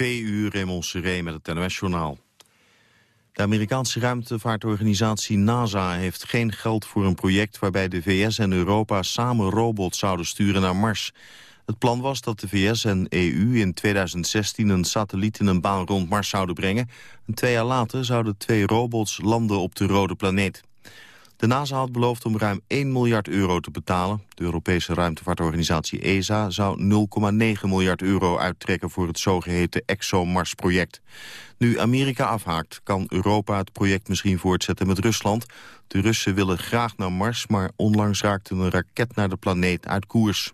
Twee uur Seré met het NOS-journaal. De Amerikaanse ruimtevaartorganisatie NASA heeft geen geld voor een project... waarbij de VS en Europa samen robots zouden sturen naar Mars. Het plan was dat de VS en EU in 2016 een satelliet in een baan rond Mars zouden brengen. En twee jaar later zouden twee robots landen op de rode planeet. De NASA had beloofd om ruim 1 miljard euro te betalen. De Europese ruimtevaartorganisatie ESA zou 0,9 miljard euro uittrekken voor het zogeheten ExoMars-project. Nu Amerika afhaakt, kan Europa het project misschien voortzetten met Rusland. De Russen willen graag naar Mars, maar onlangs raakte een raket naar de planeet uit koers.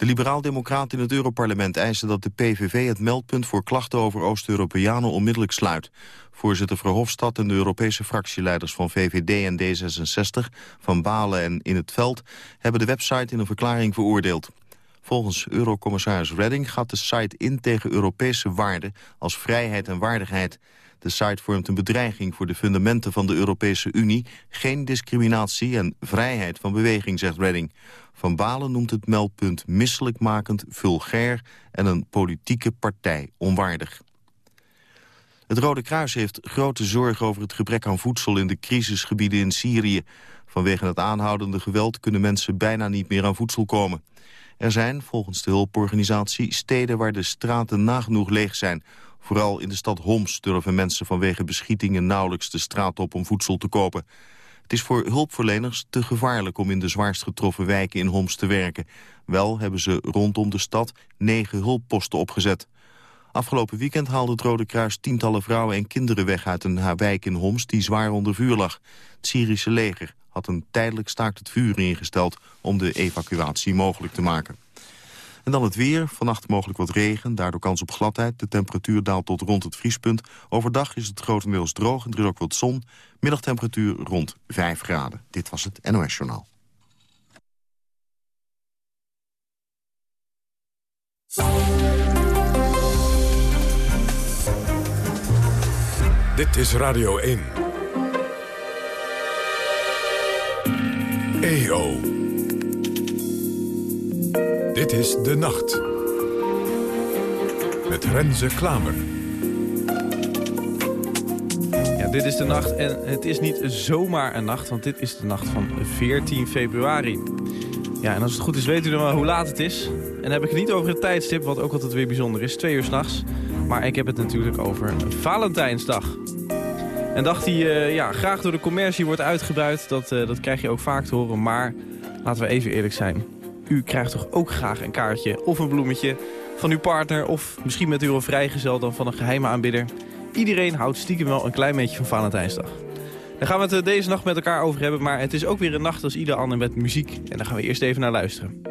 De liberaal-democraten in het Europarlement eisen dat de PVV het meldpunt voor klachten over Oost-Europeanen onmiddellijk sluit. Voorzitter Verhofstadt en de Europese fractieleiders van VVD en D66, Van Balen en In het Veld, hebben de website in een verklaring veroordeeld. Volgens Eurocommissaris Redding gaat de site in tegen Europese waarden als vrijheid en waardigheid. De site vormt een bedreiging voor de fundamenten van de Europese Unie, geen discriminatie en vrijheid van beweging, zegt Redding. Van Balen noemt het meldpunt misselijkmakend, vulgair en een politieke partij onwaardig. Het Rode Kruis heeft grote zorg over het gebrek aan voedsel in de crisisgebieden in Syrië. Vanwege het aanhoudende geweld kunnen mensen bijna niet meer aan voedsel komen. Er zijn, volgens de hulporganisatie, steden waar de straten nagenoeg leeg zijn. Vooral in de stad Homs durven mensen vanwege beschietingen nauwelijks de straat op om voedsel te kopen. Het is voor hulpverleners te gevaarlijk om in de zwaarst getroffen wijken in Homs te werken. Wel hebben ze rondom de stad negen hulpposten opgezet. Afgelopen weekend haalde het Rode Kruis tientallen vrouwen en kinderen weg uit een wijk in Homs die zwaar onder vuur lag. Het Syrische leger had een tijdelijk staakt het vuur ingesteld om de evacuatie mogelijk te maken. En dan het weer. Vannacht mogelijk wat regen, daardoor kans op gladheid. De temperatuur daalt tot rond het vriespunt. Overdag is het grotendeels droog en er is ook wat zon. Middagtemperatuur rond 5 graden. Dit was het NOS Journaal. Dit is Radio 1. EO. Dit is De Nacht. Met Renze Klamer. Ja, dit is de nacht en het is niet zomaar een nacht, want dit is de nacht van 14 februari. Ja, en als het goed is weet u dan wel hoe laat het is. En dan heb ik het niet over het tijdstip, wat ook altijd weer bijzonder is. Twee uur s'nachts. Maar ik heb het natuurlijk over Valentijnsdag. Een dag die uh, ja, graag door de commercie wordt uitgebuit. Dat, uh, dat krijg je ook vaak te horen. Maar laten we even eerlijk zijn. U krijgt toch ook graag een kaartje of een bloemetje van uw partner... of misschien met uw vrijgezel dan van een geheime aanbidder. Iedereen houdt stiekem wel een klein beetje van Valentijnsdag. Daar gaan we het eh, deze nacht met elkaar over hebben. Maar het is ook weer een nacht als ieder ander met muziek. En daar gaan we eerst even naar luisteren.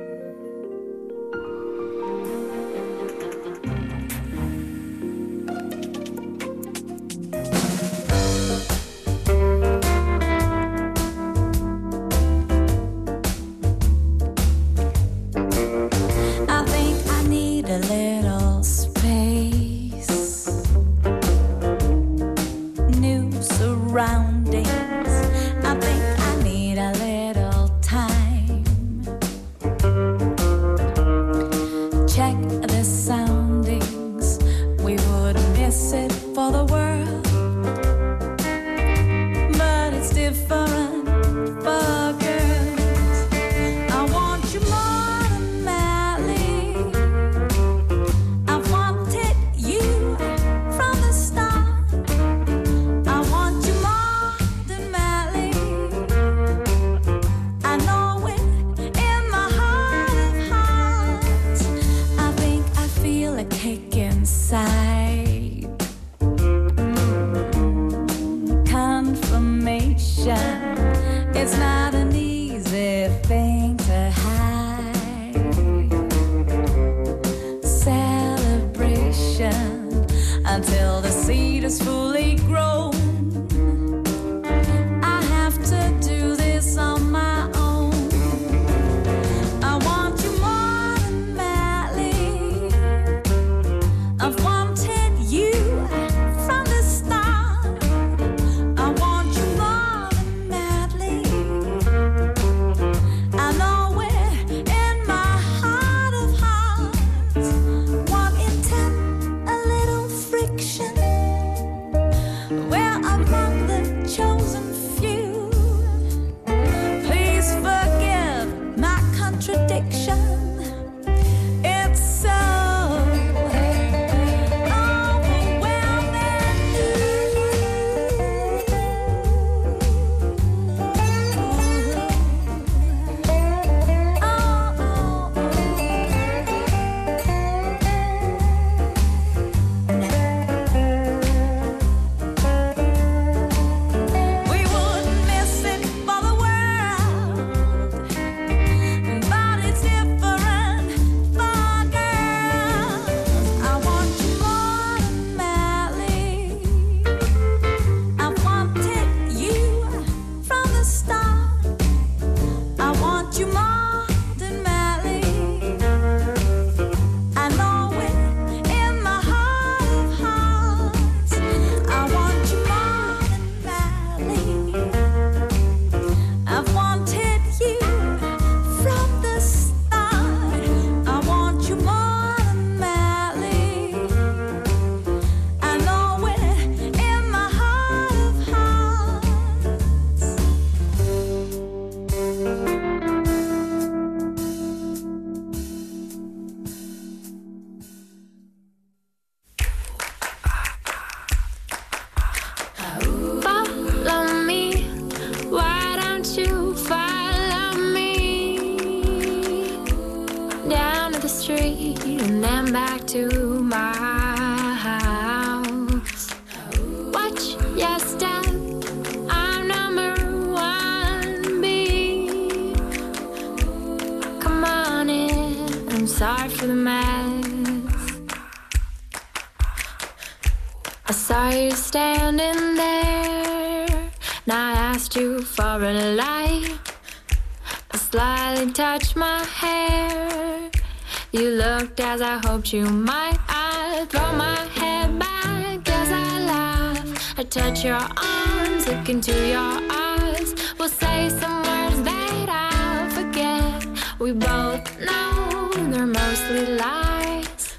Hoped you might. I throw my head back as I laugh. I touch your arms, look into your eyes. We'll say some words that I'll forget. We both know they're mostly lies.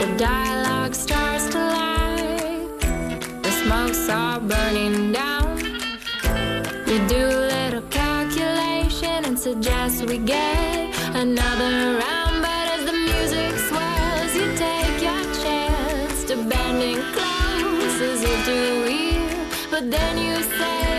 The dialogue starts to light. The smoke's all burning down. You do a little calculation and suggest we get another round. through but then you say.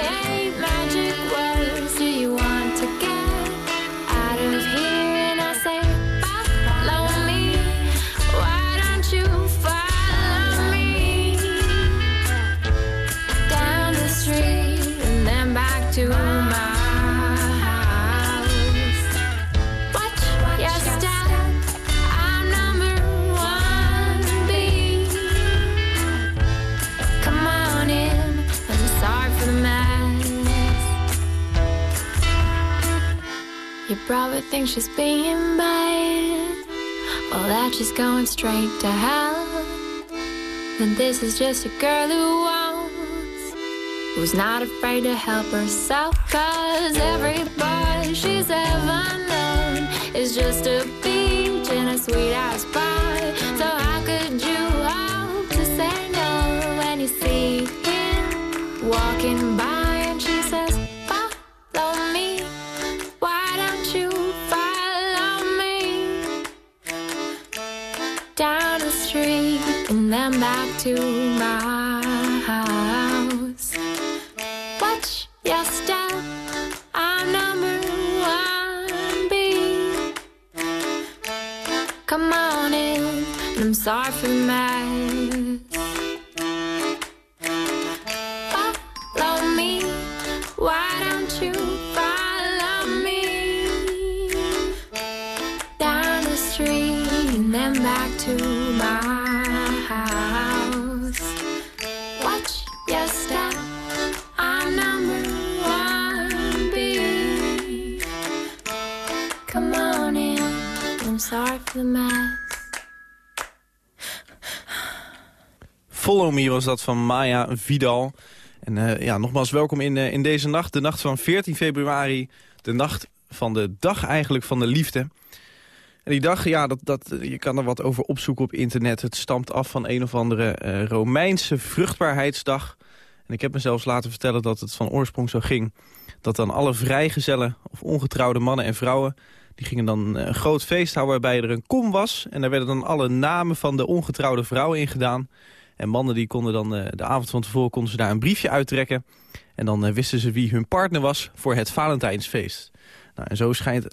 Probably think she's being bad. Well, that she's going straight to hell. And this is just a girl who wants Who's not afraid to help herself Cause every boy she's ever known Is just a peach in a sweet ass pie So how could you hope to say no When you see him walking to my house. Watch your step. I'm number one B. Come on in. I'm sorry for the the. Follow Me was dat van Maya Vidal. En eh, ja, nogmaals welkom in, eh, in deze nacht. De nacht van 14 februari. De nacht van de dag eigenlijk van de liefde. En die dag, ja, dat, dat, je kan er wat over opzoeken op internet. Het stamt af van een of andere eh, Romeinse vruchtbaarheidsdag. En ik heb me zelfs laten vertellen dat het van oorsprong zo ging... dat dan alle vrijgezellen of ongetrouwde mannen en vrouwen... die gingen dan eh, een groot feest houden waarbij er een kom was. En daar werden dan alle namen van de ongetrouwde vrouwen in gedaan. En mannen die konden dan eh, de avond van tevoren konden ze daar een briefje uittrekken. En dan eh, wisten ze wie hun partner was voor het Valentijnsfeest. Nou, en zo schijnt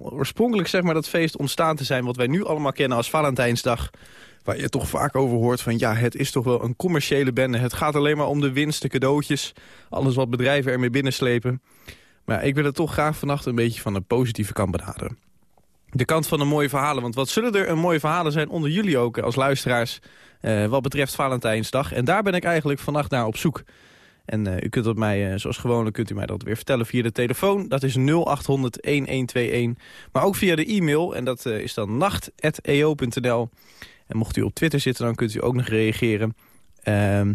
oorspronkelijk zeg maar, dat feest ontstaan te zijn... wat wij nu allemaal kennen als Valentijnsdag. Waar je toch vaak over hoort van... ja, het is toch wel een commerciële bende. Het gaat alleen maar om de winst, de cadeautjes. Alles wat bedrijven ermee binnenslepen. Maar ik wil het toch graag vannacht een beetje van de positieve kant benaderen. De kant van de mooie verhalen. Want wat zullen er een mooie verhalen zijn onder jullie ook als luisteraars... eh, wat betreft Valentijnsdag. En daar ben ik eigenlijk vannacht naar op zoek. En eh, u kunt dat mij, eh, zoals gewoonlijk, kunt u mij dat weer vertellen via de telefoon. Dat is 0800-1121. Maar ook via de e-mail. En dat eh, is dan nacht.eo.nl. En mocht u op Twitter zitten, dan kunt u ook nog reageren. Ehm,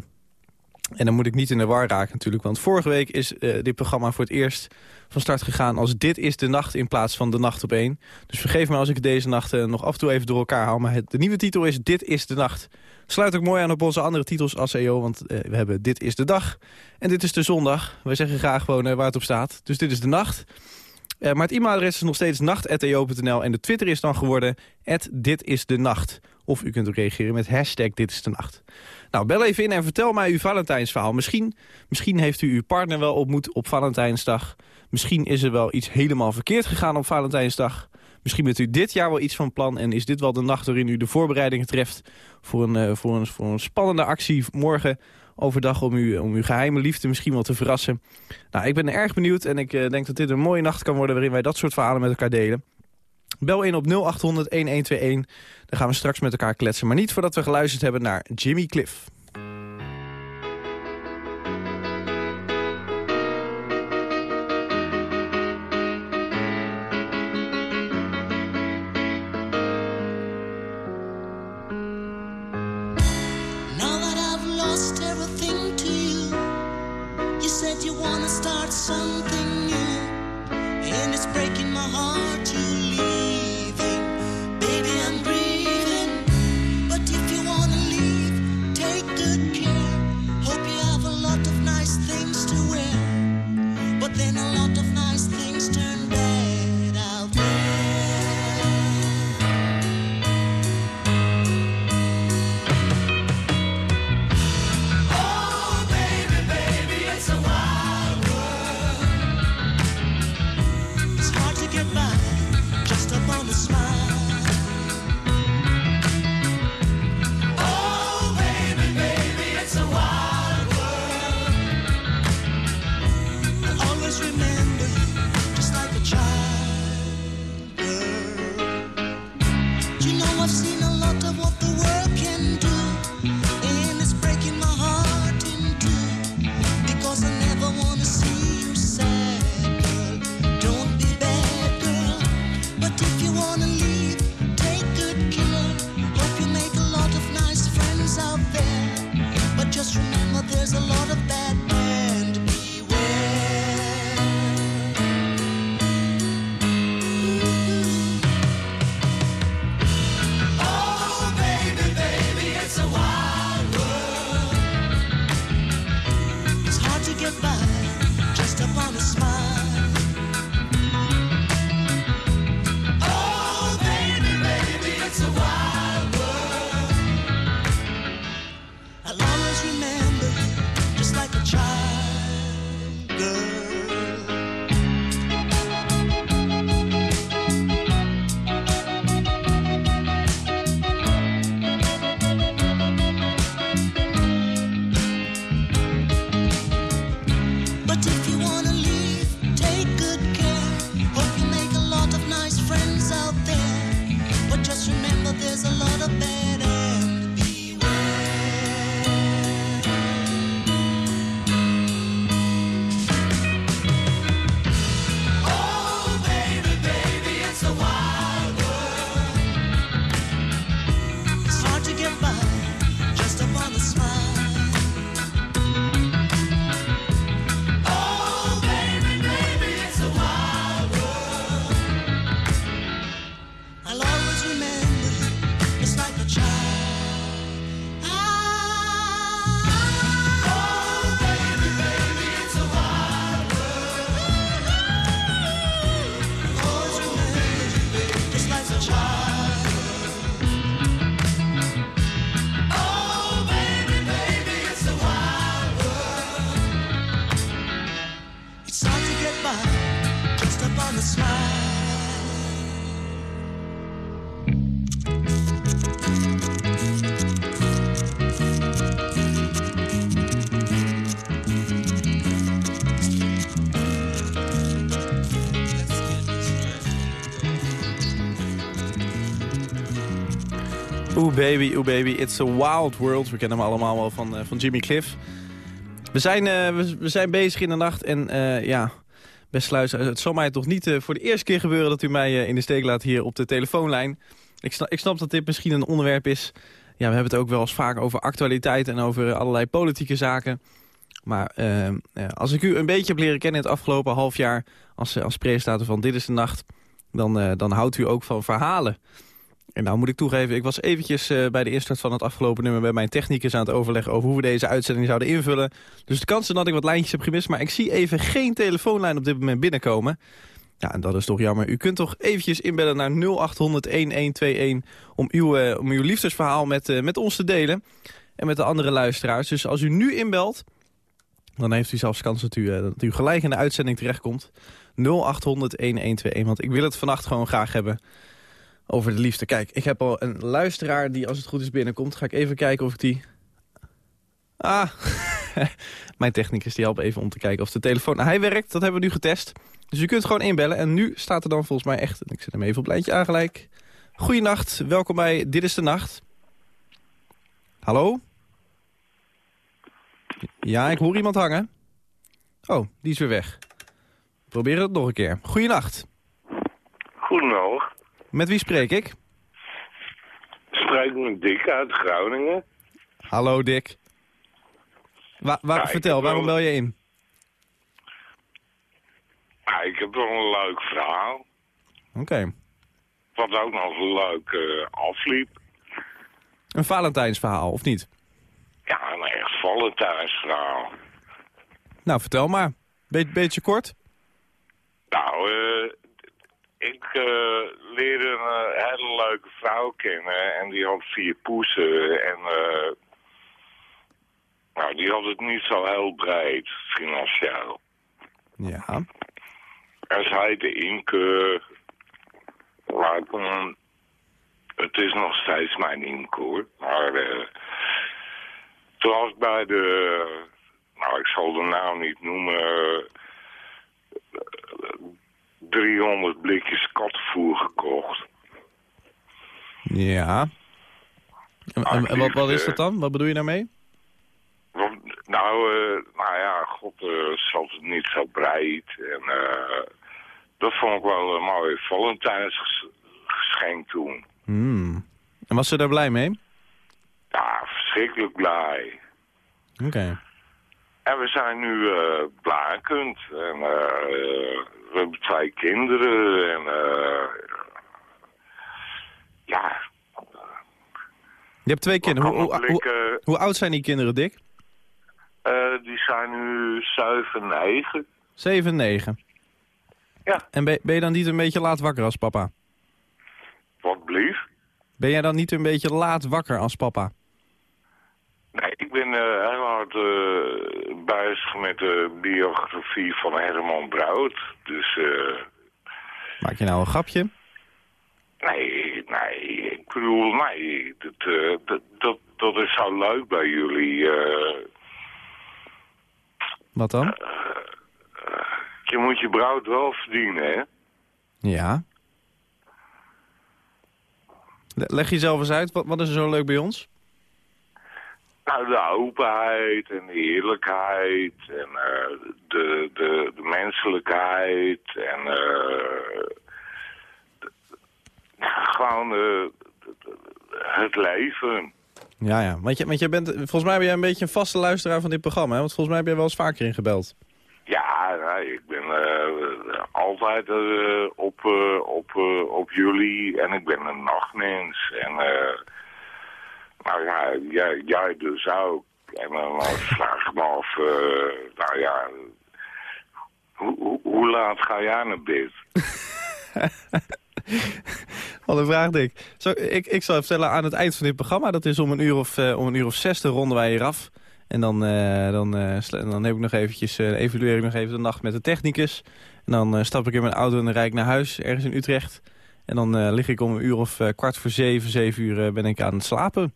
en dan moet ik niet in de war raken natuurlijk. Want vorige week is eh, dit programma voor het eerst van start gegaan als Dit is de Nacht in plaats van De Nacht op één. Dus vergeef me als ik deze nacht eh, nog af en toe even door elkaar haal. Maar het, de nieuwe titel is Dit is de Nacht. Sluit ook mooi aan op onze andere titels als EO. Want eh, we hebben Dit is de Dag en Dit is de Zondag. Wij zeggen graag gewoon eh, waar het op staat. Dus dit is de nacht. Eh, maar het e-mailadres is nog steeds nacht.eo.nl. En de Twitter is dan geworden dit is de nacht. Of u kunt ook reageren met hashtag dit is de nacht. Nou, bel even in en vertel mij uw Valentijnsverhaal. Misschien, misschien heeft u uw partner wel ontmoet op Valentijnsdag. Misschien is er wel iets helemaal verkeerd gegaan op Valentijnsdag. Misschien bent u dit jaar wel iets van plan en is dit wel de nacht waarin u de voorbereidingen treft voor een, uh, voor een, voor een spannende actie morgen overdag om, u, om uw geheime liefde misschien wel te verrassen. Nou, ik ben erg benieuwd en ik uh, denk dat dit een mooie nacht kan worden waarin wij dat soort verhalen met elkaar delen. Bel in op 0800-1121. Dan gaan we straks met elkaar kletsen. Maar niet voordat we geluisterd hebben naar Jimmy Cliff. Baby, oeh baby, it's a wild world. We kennen hem allemaal wel van, eh, van Jimmy Cliff. We zijn, eh, we, we zijn bezig in de nacht en eh, ja, beste luisteraars, het zal mij toch niet voor de eerste keer gebeuren dat u mij in de steek laat hier op de telefoonlijn. Ik ik snap dat dit misschien een onderwerp is. Ja, we hebben het ook wel eens vaak over actualiteit en over allerlei politieke zaken. Maar als ik u een beetje heb leren kennen in het afgelopen half jaar als, als presentator van Dit is de Nacht, dan, dan houdt u ook van verhalen. En nou moet ik toegeven, ik was eventjes eh, bij de instart van het afgelopen nummer... bij mijn technicus aan het overleggen over hoe we deze uitzending zouden invullen. Dus de kans is dat ik wat lijntjes heb gemist... maar ik zie even geen telefoonlijn op dit moment binnenkomen. Ja, en dat is toch jammer. U kunt toch eventjes inbellen naar 0800-1121... om uw, eh, om uw liefdesverhaal met, eh, met ons te delen. En met de andere luisteraars. Dus als u nu inbelt, Dan heeft u zelfs kans dat u, dat u gelijk in de uitzending terechtkomt. 0800-1121, want ik wil het vannacht gewoon graag hebben over de liefde. Kijk, ik heb al een luisteraar die als het goed is binnenkomt. Ga ik even kijken of ik die... Ah, mijn technicus die helpt even om te kijken of de telefoon... Nou, hij werkt, dat hebben we nu getest. Dus u kunt gewoon inbellen. En nu staat er dan volgens mij echt... Ik zet hem even op lijntje aan gelijk. Welkom bij Dit is de Nacht. Hallo? Ja, ik hoor iemand hangen. Oh, die is weer weg. Probeer het nog een keer. Goeienacht. Goedendag. Met wie spreek ik? Spreek met Dick uit Groningen. Hallo Dick. Wa waar, Ja, vertel, waarom wel- bel je in? Ja, ik heb wel een leuk verhaal. Oké. Wat ook nog leuk eh, afliep. Een Valentijnsverhaal, of niet? Ja, een echt Valentijnsverhaal. Nou, vertel maar. Be beetje kort? Nou, eh, ik eh, leerde een eh, hele leuke vrouw kennen. En die had vier poesen. En eh, nou, die had het niet zo heel breed, financieel. Ja. En ze heette Inke. Toen, het is nog steeds mijn Inke hoor. Maar eh, toen was ik bij de, nou ik zal de naam niet noemen, 300 blikjes kattenvoer gekocht. Ja. En, en- en wat, wat is dat dan? Wat bedoel je daarmee? Nou, eh, nou ja, god, eh zat het niet zo breed. En eh, dat vond ik wel een mooi Valentijnsgeschenk toen. Hmm. En was ze daar blij mee? Ja, verschrikkelijk blij. Oké. En we zijn nu blakend. En eh, we hebben twee kinderen. En eh, ja, Je hebt twee kinderen. Hoe, hoe, hoe, oud zijn die kinderen, Dick? Die zijn nu 7, 9. 7 en 9. Ja. En ben, ben je dan niet een beetje laat wakker als papa? Wat blief? Ben jij dan niet een beetje laat wakker als papa? Nee, ik ben eh, heel hard eh, bezig met de biografie van Herman Brood. Dus eh, Maak je nou een grapje? nee, nee, ik bedoel, nee, dat, dat, dat, dat is zo leuk bij jullie. Wat dan? je moet je brood wel verdienen, hè? Ja. Le- Leg jezelf eens uit, wat, wat is er zo leuk bij ons? Nou, de openheid en de eerlijkheid en eh, de, de, de menselijkheid en eh, de- ja, gewoon eh, het leven. Ja, ja. Want, je, want je bent, volgens mij ben jij een beetje een vaste luisteraar van dit programma. Hè? Want volgens mij heb jij wel eens vaker ingebeld. Ja, nou, ik ben altijd op, op, op jullie en ik ben een nachtmens. En eh, nou ja, jij, jij dus ook. En dan vraag ik me af, eh, nou ja, hoe, laat ga jij naar bed? Wat een vraag, Dick. Zo, ik, ik zal vertellen aan het eind van dit programma. Dat is om een uur of, eh, om een uur of zes, dan ronden wij hier af. En dan, eh, dan, dan heb ik nog eventjes, evalueer ik nog even de nacht met de technicus. En dan stap ik in mijn auto en rijd ik naar huis, ergens in Utrecht. En dan lig ik om een uur of kwart voor zeven, zeven uur ben ik aan het slapen.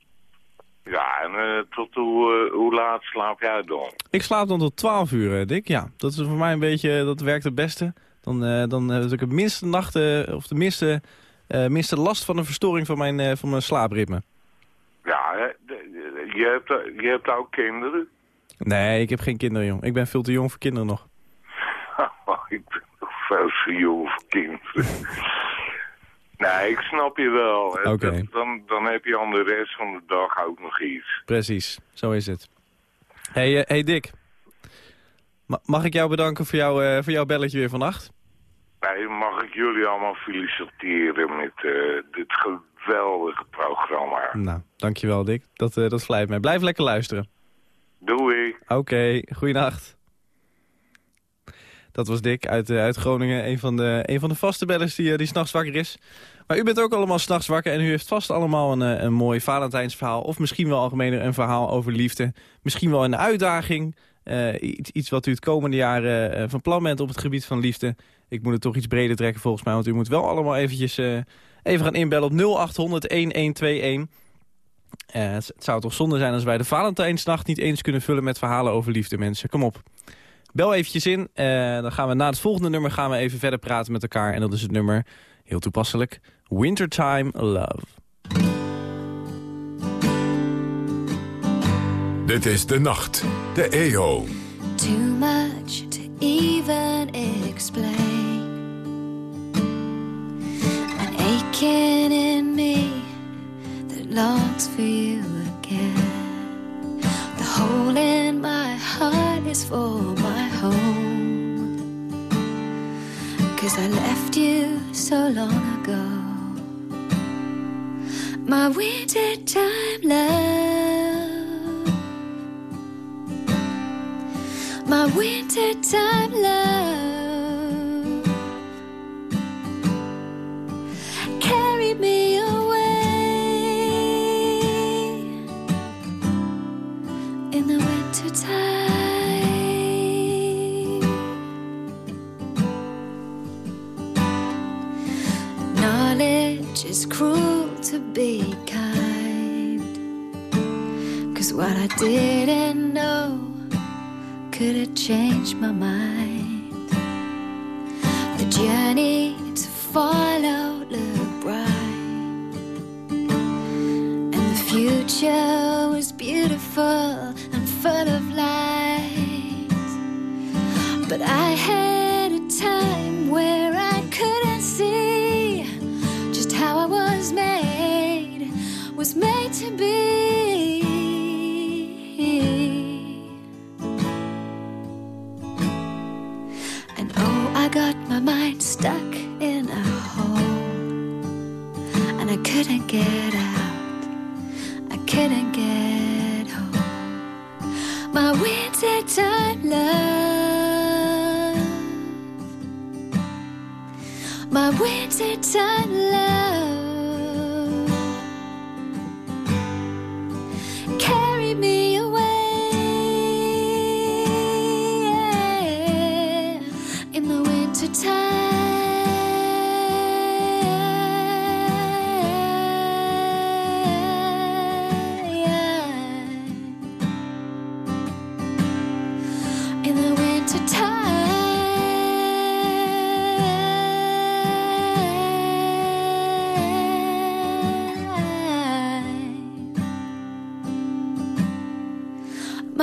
Ja, en eh, tot hoe, eh, hoe laat slaap jij dan? Ik slaap dan tot 12 uur, eh, Dick. Ja, dat is voor mij een beetje, dat werkt het beste. Dan, dan heb ik het minste nachten, of de minste, minste last van een verstoring van mijn, van mijn slaapritme. Ja, je hebt, je hebt ook kinderen? Nee, ik heb geen kinderen, jong. Ik ben veel te jong voor kinderen nog. ik ben nog veel te jong voor kinderen. Nee, ik snap je wel. Oké. Dan, dan heb je aan de rest van de dag ook nog iets. Precies, zo is het. hey, eh, hey Dick. Ma- mag ik jou bedanken voor, jou, eh, voor jouw belletje weer vannacht? Nee, mag ik jullie allemaal feliciteren met eh, dit geweldige programma. Nou, dankjewel Dick. Dat, dat vlijt mij. Blijf lekker luisteren. Doei. Oké, goeienacht. Dat was Dick uit, eh, uit Groningen. Een van, de, van de vaste bellers die, eh, die s'nachts wakker is. Maar u bent ook allemaal s'nachts wakker en u heeft vast allemaal een, eh, een mooi Valentijnsverhaal. Of misschien wel algemeen een verhaal over liefde. Misschien wel een uitdaging. iets, wat u het komende eh, van plan bent op het gebied van liefde. Ik moet het toch iets breder trekken volgens mij, want u moet wel allemaal eventjes even gaan inbellen op 0800-1121. Eh, het, het zou toch zonde zijn als wij de Valentijnsnacht niet eens kunnen vullen met verhalen over liefde, mensen. Kom op. Bel eventjes in. eh, dan gaan we na het volgende nummer gaan we even verder praten met elkaar. En dat is het nummer, heel toepasselijk, Wintertime Love. Dit is De Nacht, de EO. Too much to even explain. An aching in me that longs for you again. The hole in my heart is for my home. Cause I left you so long ago. My wintertime love. my wintertime love.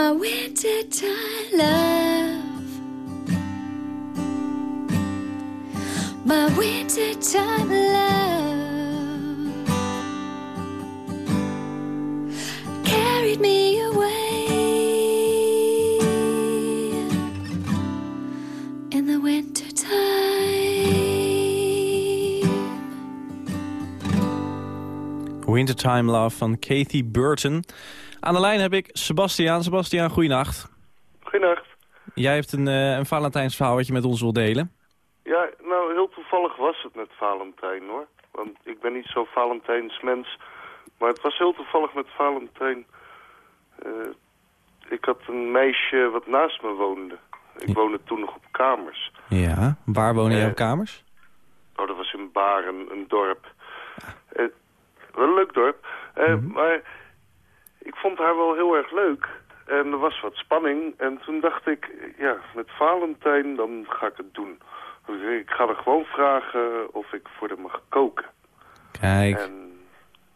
My wintertime love. My wintertime love. Carried me away in the wintertime. Wintertime Love van Kathy Burton. Aan de lijn heb ik Sebastiaan. Sebastiaan, goeienacht. Goedenacht. Jij hebt een, eh een Valentijnsverhaal wat je met ons wilt delen. Ja, nou, heel toevallig was het met Valentijn, hoor. Want ik ben niet zo Valentijnsmens. Maar het was heel toevallig met Valentijn. Eh, ik had een meisje wat naast me woonde. Ik woonde toen nog op kamers. Ja. Waar wonen jij Eh, op kamers? Oh, dat was in Baren, een dorp. Eh, wel een leuk dorp. Eh, Maar ik vond haar wel heel erg leuk. En er was wat spanning. En toen dacht ik, ja, met Valentijn, dan ga ik het doen. Dus Ik ga er gewoon vragen of ik voor haar mag koken. Kijk. En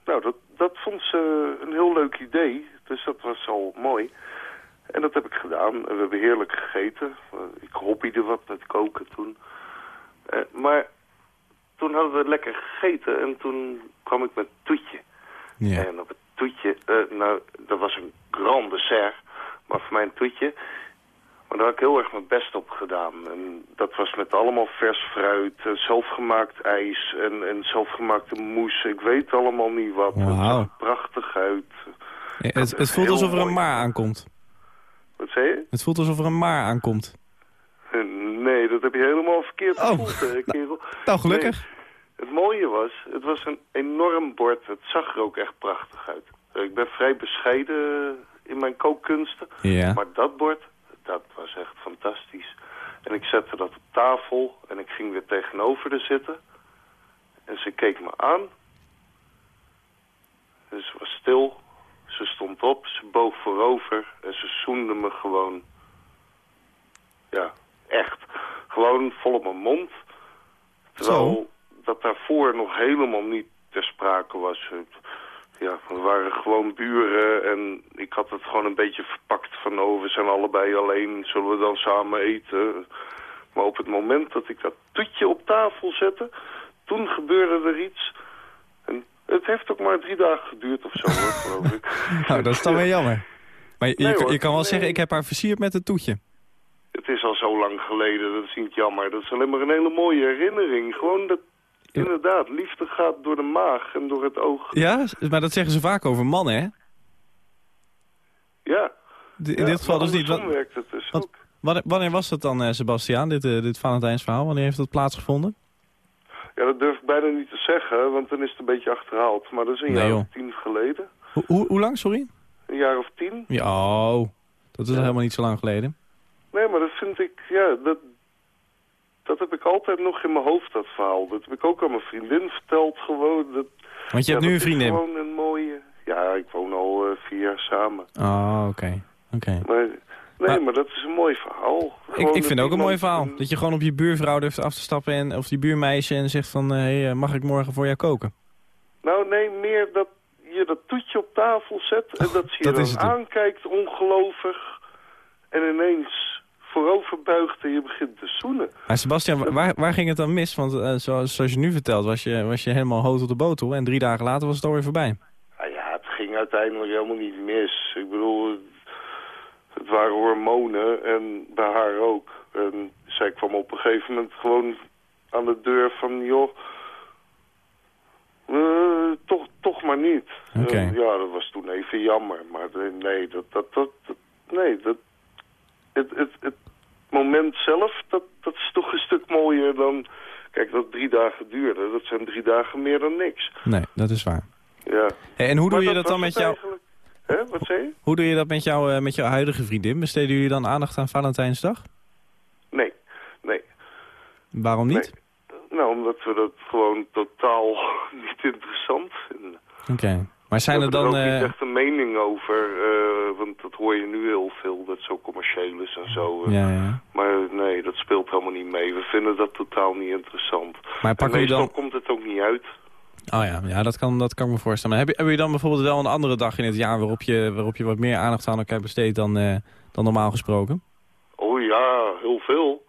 nou, dat, dat vond ze een heel leuk idee. Dus dat was al mooi. En dat heb ik gedaan. En we hebben heerlijk gegeten. Eh, Ik hobbyde wat met koken toen. Eh, maar toen hadden we lekker gegeten en toen kwam ik met toetje. Ja. En op het toetje, eh, nou, dat was een grand dessert. Maar voor mij een toetje. Maar daar had ik heel erg mijn best op gedaan. En dat was met allemaal vers fruit, eh, zelfgemaakt ijs en, en zelfgemaakte mousse. Ik weet allemaal niet wat. Het zag prachtig uit. Eh, het, het voelt alsof er een maar aankomt. Wat zei je? Het voelt alsof er een maar aankomt. Nee, dat heb je helemaal verkeerd Oh. gevoeld, eh, kerel. Nou, gelukkig. Het mooie was, het was een enorm bord. Het zag er ook echt prachtig uit. Eh, Ik ben vrij bescheiden in mijn kookkunsten. Ja. Maar dat bord, zette dat op tafel en ik ging weer tegenover haar zitten. En ze keek me aan. En ze was stil. Ze stond op, ze boog voorover en ze zoende me gewoon. Ja, echt. Gewoon vol op mijn mond. Terwijl dat daarvoor nog helemaal niet ter sprake was. Ja, we waren gewoon buren en ik had het gewoon een beetje verpakt van oh, we zijn allebei alleen, zullen we dan samen eten? Maar op het moment dat ik dat toetje op tafel zette, toen gebeurde er iets. En het heeft ook maar drie dagen geduurd of zo, hoor, geloof ik. Nou, dat is dan weer jammer. Maar je, Nee, je, hoor. je kan wel Nee. zeggen, ik heb haar versierd met een toetje. Het is al zo lang geleden, dat is niet jammer. Dat is alleen maar een hele mooie herinnering. Gewoon dat. Inderdaad, liefde gaat door de maag en door het oog. Ja, maar dat zeggen ze vaak over mannen, hè? Ja. In Ja, dit geval dus niet. Wat- werkt het dus ook. Wanneer, was dat dan, eh, Sebastiaan, dit, eh, dit Valentijnsverhaal? Wanneer heeft dat plaatsgevonden? Ja, dat durf ik bijna niet te zeggen, want dan is het een beetje achterhaald. Maar dat is een Nee, jaar of tien geleden. Hoe lang, sorry? Een jaar of tien. Ja, oh, dat is helemaal niet zo lang geleden. Nee, maar dat vind ik, ja, dat, dat heb ik altijd nog in mijn hoofd, dat verhaal. Dat heb ik ook aan mijn vriendin verteld, gewoon. Dat, Want je hebt ja, nu een vriendin. gewoon een mooie... Ja, ik woon al eh, vier jaar samen. Oh, oké. oké. Maar, nee, Maar- maar, dat is een mooi verhaal. Ik, Gewoon ik vind ook een mooi verhaal. een- Dat je gewoon op je buurvrouw durft af te stappen en, of die buurmeisje en zegt van... hé, hey, eh, mag ik morgen voor jou koken? Nou, nee, meer dat je dat toetje op tafel zet en dat ze je dat dan aankijkt, ongelovig. En ineens voorover buigt en je begint te zoenen. Maar Sebastian, wa- waar, waar ging het dan mis? Want eh, zoals, zoals je nu vertelt, was je, was je helemaal hoog op de botel... en drie dagen later was het alweer voorbij. Nou ja, het ging uiteindelijk helemaal niet mis. Ik bedoel, het, waren hormonen en bij haar ook. En zij kwam op een gegeven moment gewoon aan de deur van, joh, eh, toch, toch maar niet. Ja, dat was toen even jammer. Maar nee, dat, dat, dat- nee, dat, het, het, het moment zelf, dat, dat is toch een stuk mooier dan... Kijk, dat drie dagen duurde, dat zijn drie dagen meer dan niks. Nee, dat is waar. Ja. Hey, en hoe doe Maar je dat dan met jou? Hè, wat zei je? Hoe doe je dat met, jou, eh, met jouw huidige vriendin? Besteden jullie dan aandacht aan Valentijnsdag? Nee, nee. Waarom niet? Nou, omdat we dat gewoon totaal niet interessant vinden. Oké. Maar zijn er dan... er ook eh, niet echt een mening over, eh, want dat hoor je nu heel veel, dat zo commercieel is en zo. eh. ja, ja. Maar nee, dat speelt helemaal niet mee. We vinden dat totaal niet interessant. Maar En jullie meestal dan... komt het ook niet uit. Oh ja, ja dat, kan, dat kan ik me voorstellen. Maar heb je, heb je dan bijvoorbeeld wel een andere dag in het jaar... waarop je, waarop je wat meer aandacht aan elkaar besteedt dan, eh, dan normaal gesproken? Oh ja, heel veel.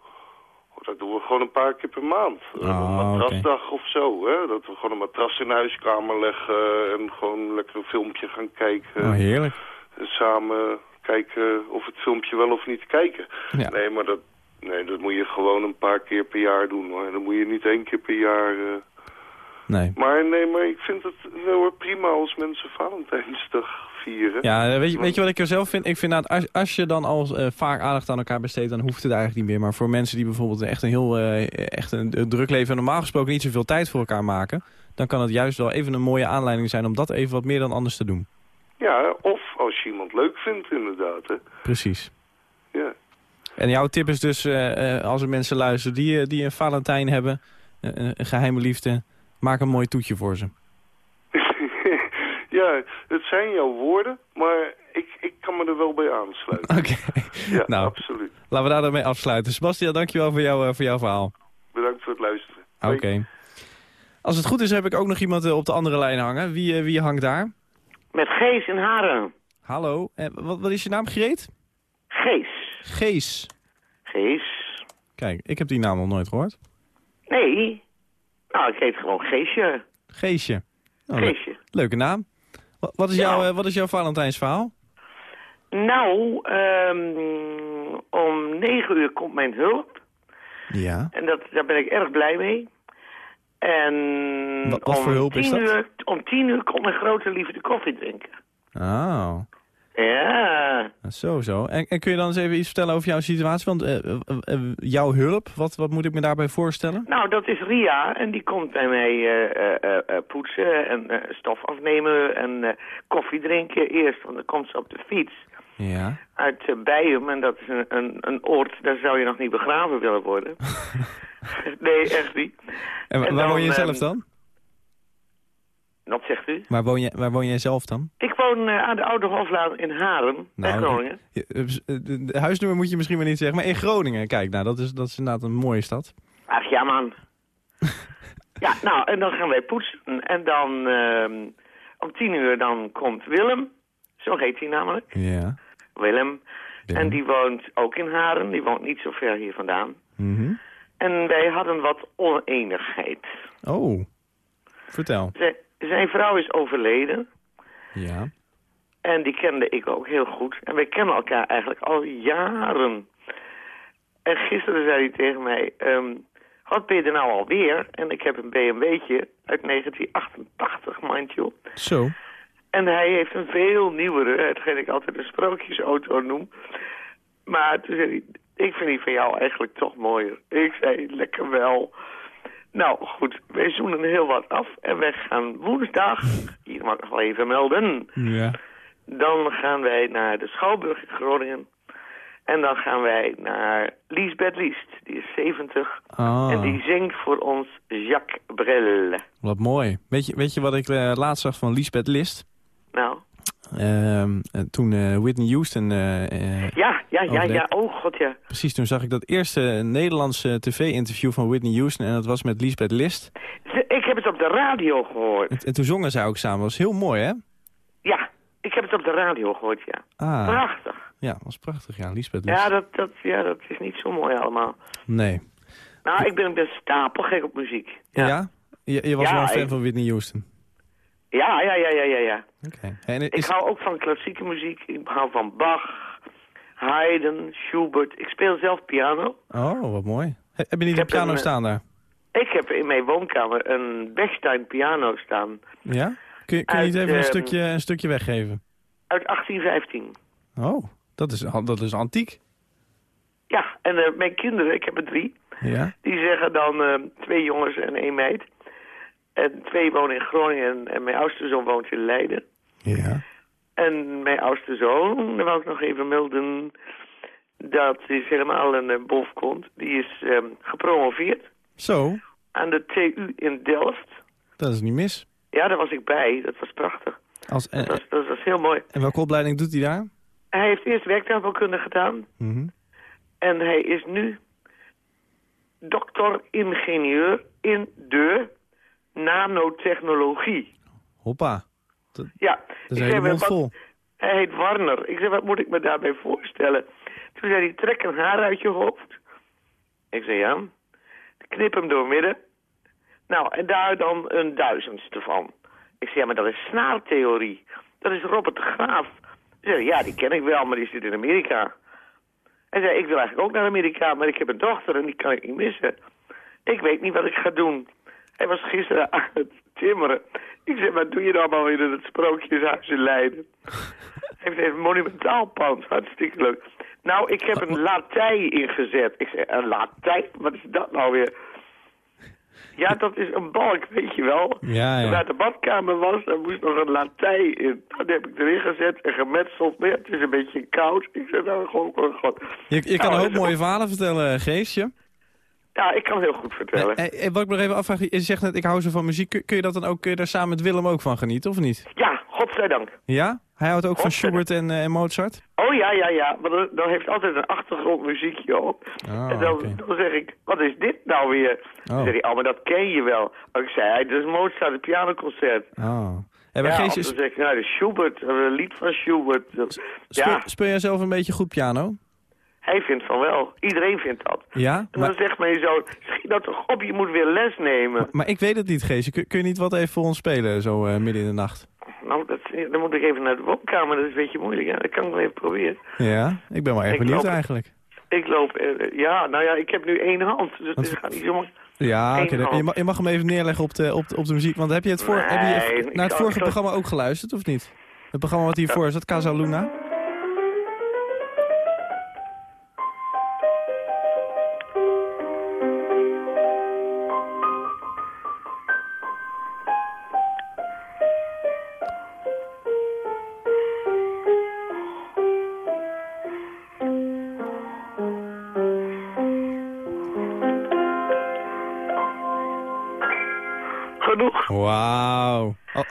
Dat doen we gewoon een paar keer per maand. Ah, een matrasdag of zo. Hè? Dat we gewoon een matras in de huiskamer leggen en gewoon lekker een filmpje gaan kijken. Oh, heerlijk. En samen kijken of het filmpje wel of niet kijken. Ja. Nee, maar dat, nee, dat moet je gewoon een paar keer per jaar doen. Hoor. Dat moet je niet één keer per jaar... eh. Nee. Maar nee, maar ik vind het hoor, prima als mensen Valentijnsdag vieren. Ja, weet je, weet je wat ik er zelf vind? Ik vind dat als, als je dan al eh, vaak aandacht aan elkaar besteedt, dan hoeft het eigenlijk niet meer. Maar voor mensen die bijvoorbeeld echt een heel eh, echt een, een druk leven en normaal gesproken niet zoveel tijd voor elkaar maken, dan kan het juist wel even een mooie aanleiding zijn om dat even wat meer dan anders te doen. Ja, of als je iemand leuk vindt inderdaad. Hè. Precies. Ja. En jouw tip is dus, eh, als er mensen luisteren die, die een Valentijn hebben, een geheime liefde, maak een mooi toetje voor ze. Ja, het zijn jouw woorden, maar ik, ik kan me er wel bij aansluiten. Oké. Ja, nou, absoluut. laten we daar dan mee afsluiten. Sebastian, dankjewel voor, jou, eh, voor jouw verhaal. Bedankt voor het luisteren. Oké. Als het goed is, heb ik ook nog iemand eh, op de andere lijn hangen. Wie, eh, wie hangt daar? Met Gees in Haren. Hallo. Eh, wat, wat is je naam, Greet? Gees. Gees. Gees. Kijk, ik heb die naam nog nooit gehoord. Nee. Nou, ik heet gewoon Geesje. Geesje. Oh, le- Geesje. leuke naam. Wat, is Ja. jouw, eh, wat is jouw Valentijnsverhaal? Nou, ehm, om negen uur komt mijn hulp. Ja. En dat, daar ben ik erg blij mee. En Wat- voor hulp is dat? Uur, om tien uur komt mijn grote liefde koffie drinken. Oh, Ja. zo zo. En, en kun je dan eens even iets vertellen over jouw situatie? Want eh, eh, eh, jouw hulp, wat, wat moet ik me daarbij voorstellen? Nou, dat is Ria en die komt bij mij poetsen en stof afnemen en koffie drinken eerst. Want dan komt ze op de fiets. Ja. uit Bijum. En dat is een, een, een oord, daar zou je nog niet begraven willen worden. nee, echt niet. En, En waar woon je zelf ehm, dan? Wat zegt u? Waar woon, je, waar woon jij zelf dan? Ik woon eh, aan de Oude Hoflaan in Haren, in Nou, Groningen. Eh, de, huisnummer moet je misschien maar niet zeggen, maar in Groningen. Kijk, nou, dat is, dat is inderdaad een mooie stad. Ach ja, man. ja, nou, en dan gaan wij poetsen. En dan ehm, om tien uur dan komt Willem. Zo heet hij namelijk. Ja. Willem. Willem. En die woont ook in Haren. Die woont niet zo ver hier vandaan. Mhm. En wij hadden wat oneenigheid. Oh, vertel. Zijn vrouw is overleden. Ja. En die kende ik ook heel goed. En wij kennen elkaar eigenlijk al jaren. En gisteren zei hij tegen mij... wat ben je er nou alweer? En ik heb een BMW'tje uit 1988, mind you. Zo. En hij heeft een veel nieuwere, hetgeen ik altijd een sprookjesauto noem. Maar toen zei hij, ik vind die van jou eigenlijk toch mooier. Ik zei, lekker wel. Nou goed, wij zoenen heel wat af en wij gaan woensdag, hier mag ik nog wel even melden, Ja. dan gaan wij naar de Schouwburg in Groningen. En dan gaan wij naar Liesbeth Liest, die is 70. Ah, En die zingt voor ons Jacques Brel. wat mooi. Weet je, weet je wat ik eh, laatst zag van Lisbeth List? Nou, Ehm, eh, toen eh, Whitney Houston... eh, eh, ja, ja, ja, ja, oh god ja. precies, toen zag ik dat eerste Nederlandse tv-interview van Whitney Houston... en dat was met Lisbeth List. Ik heb het op de radio gehoord. En, en toen zongen zij ook samen. Dat was heel mooi, hè? Ja, ik heb het op de radio gehoord, ja. Ah, Prachtig. ja, dat was prachtig, ja. Lisbeth List. Ja dat, dat, ja, dat is niet zo mooi allemaal. Nee. Nou, ik ben best stapelgek op muziek. Ja? Ja, Je, je was Ja, wel een fan ik- van Whitney Houston. Ja, ja, ja, ja, ja. ja. Oké. En Ik hou ook van klassieke muziek. Ik hou van Bach, Haydn, Schubert. Ik speel zelf piano. Oh, wat mooi. He- heb je niet een piano een, eh, staan daar? Ik heb in mijn woonkamer een Bechstein piano staan Ja? Kun je, kun je niet even een ehm, stukje, een stukje weggeven? uit 1815. Oh, dat is, dat is antiek. Ja, en eh, mijn kinderen, ik heb er drie, Ja? die zeggen dan eh, twee jongens en één meid. En twee wonen in Groningen en, mijn oudste zoon woont in Leiden. Ja. En mijn oudste zoon, daar wou ik nog even melden, dat is helemaal een uh, bofkont. Die is ehm, gepromoveerd Zo, aan de TU in Delft. dat is niet mis. Ja, daar was ik bij. Dat was prachtig. Als, en, Dat was, dat was heel mooi. en welke opleiding doet hij daar? Hij heeft eerst werktuigbouwkunde gedaan. Mhm. En hij is nu doctor-ingenieur in de nanotechnologie. Hoppa. Ja. Dat is een vol. Hij heet Warner. Ik zei, wat moet ik me daarbij voorstellen? Toen zei hij, trek een haar uit je hoofd. Ik zei, ja. Knip hem door midden. Nou, en daar dan een duizendste van. Ik zei, ja, maar dat is snaartheorie. Dat is Robert de Graaf. Ik zei, ja, die ken ik wel, maar die zit in Amerika. Hij zei, ik wil eigenlijk ook naar Amerika, maar ik heb een dochter en die kan ik niet missen. Ik weet niet wat ik ga doen. Hij was gisteren aan het timmeren. Ik zei, wat doe je dan allemaal in het sprookjeshuis in Leiden? Hij heeft een monumentaal pand, hartstikke leuk. Nou, ik heb een latij ingezet. Ik zei, een latij? Wat is dat nou weer? Ja, dat is een balk, weet je wel. Ja, ja. Waar de badkamer was, daar moest nog een latij in. Dat heb ik erin gezet en gemetseld. Maar ja, het is een beetje koud. Ik zei, nou, gewoon, gewoon. Je, je kan Nou, een hoop dat is mooie verhalen vertellen, Geestje. Ja, ik kan heel goed vertellen. Eh, eh, wat ik nog even afvraag, je zegt net, ik hou zo van muziek. Kun, kun je dat dan ook, kun je daar samen met Willem ook van genieten, of niet? Ja, godzijdank. Ja? Hij houdt ook van. Schubert en, eh, en Mozart? Oh ja, ja, ja. Maar dan, dan heeft altijd een achtergrondmuziekje op. Oh, en dan, dan zeg ik, wat is dit nou weer? Dan Oh. zeg hij, oh, maar dat ken je wel. Oh, ik zei, hij, dat is Mozart, het pianoconcert. Oh. En ja, of dan zeg ik, nou, de Schubert, een lied van Schubert. Ja, speel jij zelf een beetje goed piano? Hij vindt van wel. Iedereen vindt dat. Ja? En dan Maar, zegt mijn zoon, schiet dat toch op, je moet weer les nemen. maar ik weet het niet, Geestje. Kun, kun je niet wat even voor ons spelen, zo eh, midden in de nacht? Nou, dat, dan moet ik even naar de woonkamer, dat is een beetje moeilijk. Ja, dat kan ik wel even proberen. Ja? Ik ben wel erg benieuwd loop- eigenlijk. Ik loop, eh, ja, nou ja, ik heb nu één hand, dus het gaat niet zo. Ja, oké. je, mag, je mag hem even neerleggen op de, op de, op de muziek. Want heb je, het voor, Nee, heb je naar het vorige programma ook geluisterd, of niet? Het programma wat hiervoor is, dat Casa Luna?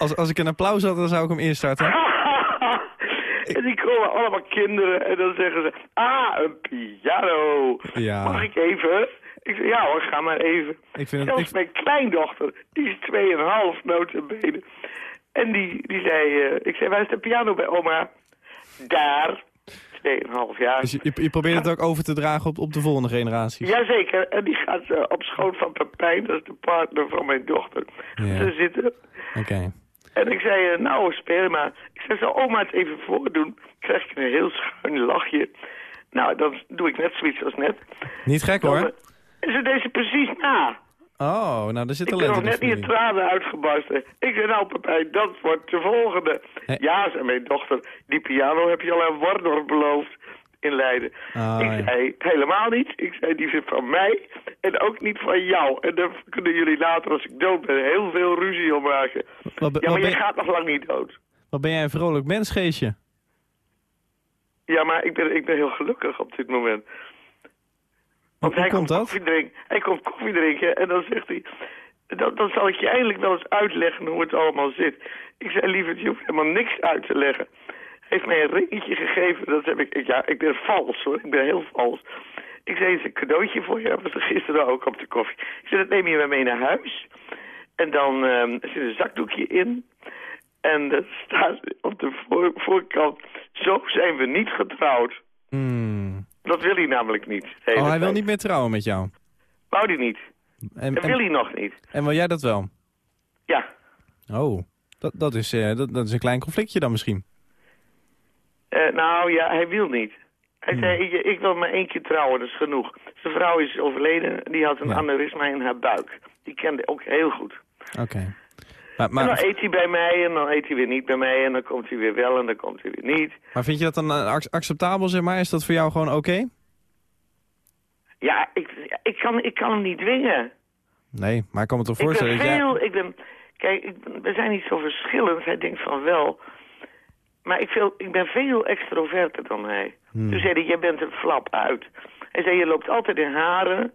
Als, als ik een applaus had, dan zou ik hem eerst starten. en die komen allemaal kinderen en dan zeggen ze... Ah, een piano. Ja. Mag ik even? Ik zeg, ja hoor, ga maar even. Ik vind het... Zelfs Ik, mijn kleindochter, die is 2,5 notenbenen. En die, die zei, eh, ik zei, waar is de piano bij oma? Daar. 2,5 jaar. dus je, je, je probeert het ook over te dragen op, op de volgende generatie. Jazeker, en die gaat eh, op schoot van Pepijn, dat is de partner van mijn dochter, Ja. te zitten. Oké. En ik zei, eh, nou speel maar. Ik zei, zal oma het even voordoen? Krijg ik een heel schuin lachje. Nou, dan doe ik net zoiets als net. Niet gek Dan, hoor. eh, En ze deed ze precies na. Oh, nou, daar zit Ik ben talent nog net niet tranen uitgebarsten. Ik zei, nou Pepijn, dat wordt de volgende. Ja, zei mijn dochter, die piano heb je al aan Wardorf beloofd in Leiden. Ah, ik ja. zei, helemaal niet. Ik zei, die is van mij en ook niet van jou. En daar kunnen jullie later, als ik dood ben, heel veel ruzie om maken. Wat, Ja, maar je gaat nog lang niet dood. wat ben jij een vrolijk mens, Geesje? Ja, maar ik ben, ik ben heel gelukkig op dit moment. Want hij komt komt, dat? koffie drinken, hij komt koffie drinken en dan zegt hij... Dan, dan zal ik je eindelijk wel eens uitleggen hoe het allemaal zit. Ik zei, lieverd, je hoeft helemaal niks uit te leggen. Heeft mij een ringetje gegeven, dat heb ik... Ja, ik ben vals hoor, ik ben heel vals. Ik zei, het is een cadeautje voor je, dat was er gisteren ook op de koffie. Ik zei, dat neem je mee naar huis. En dan er zit een zakdoekje in. En er staat op de voor- voorkant, zo zijn we niet getrouwd. Hmm. Dat wil hij namelijk niet. Oh, hij wil niet meer trouwen met jou. Wou hij niet. En, Dat en, wil hij nog niet. en wil jij dat wel? Ja. Oh, dat, dat, is, eh, dat, dat is een klein conflictje dan misschien. Eh, nou ja, hij wil niet. Hij Hmm. zei, ik, ik wil maar één keer trouwen, dat is genoeg. Zijn vrouw is overleden, die had een Ja. aneurysma in haar buik. Die kende ook heel goed. Oké. Maar, en dan eet hij bij mij en dan eet hij weer niet bij mij en dan komt hij weer wel en dan komt hij weer niet. maar vind je dat dan eh, ac- acceptabel, zeg maar? Is dat voor jou gewoon oké? Ja, ik, ik, kan, ik kan hem niet dwingen. Nee, maar ik kan me toch Ik ben voorstellen ik ben, kijk, ik ben- we zijn niet zo verschillend. Hij denkt van wel. Maar ik, veel, ik ben veel extroverter dan hij. Hmm. Toen zei hij, jij bent een flap uit. Hij zei, je loopt altijd in haren.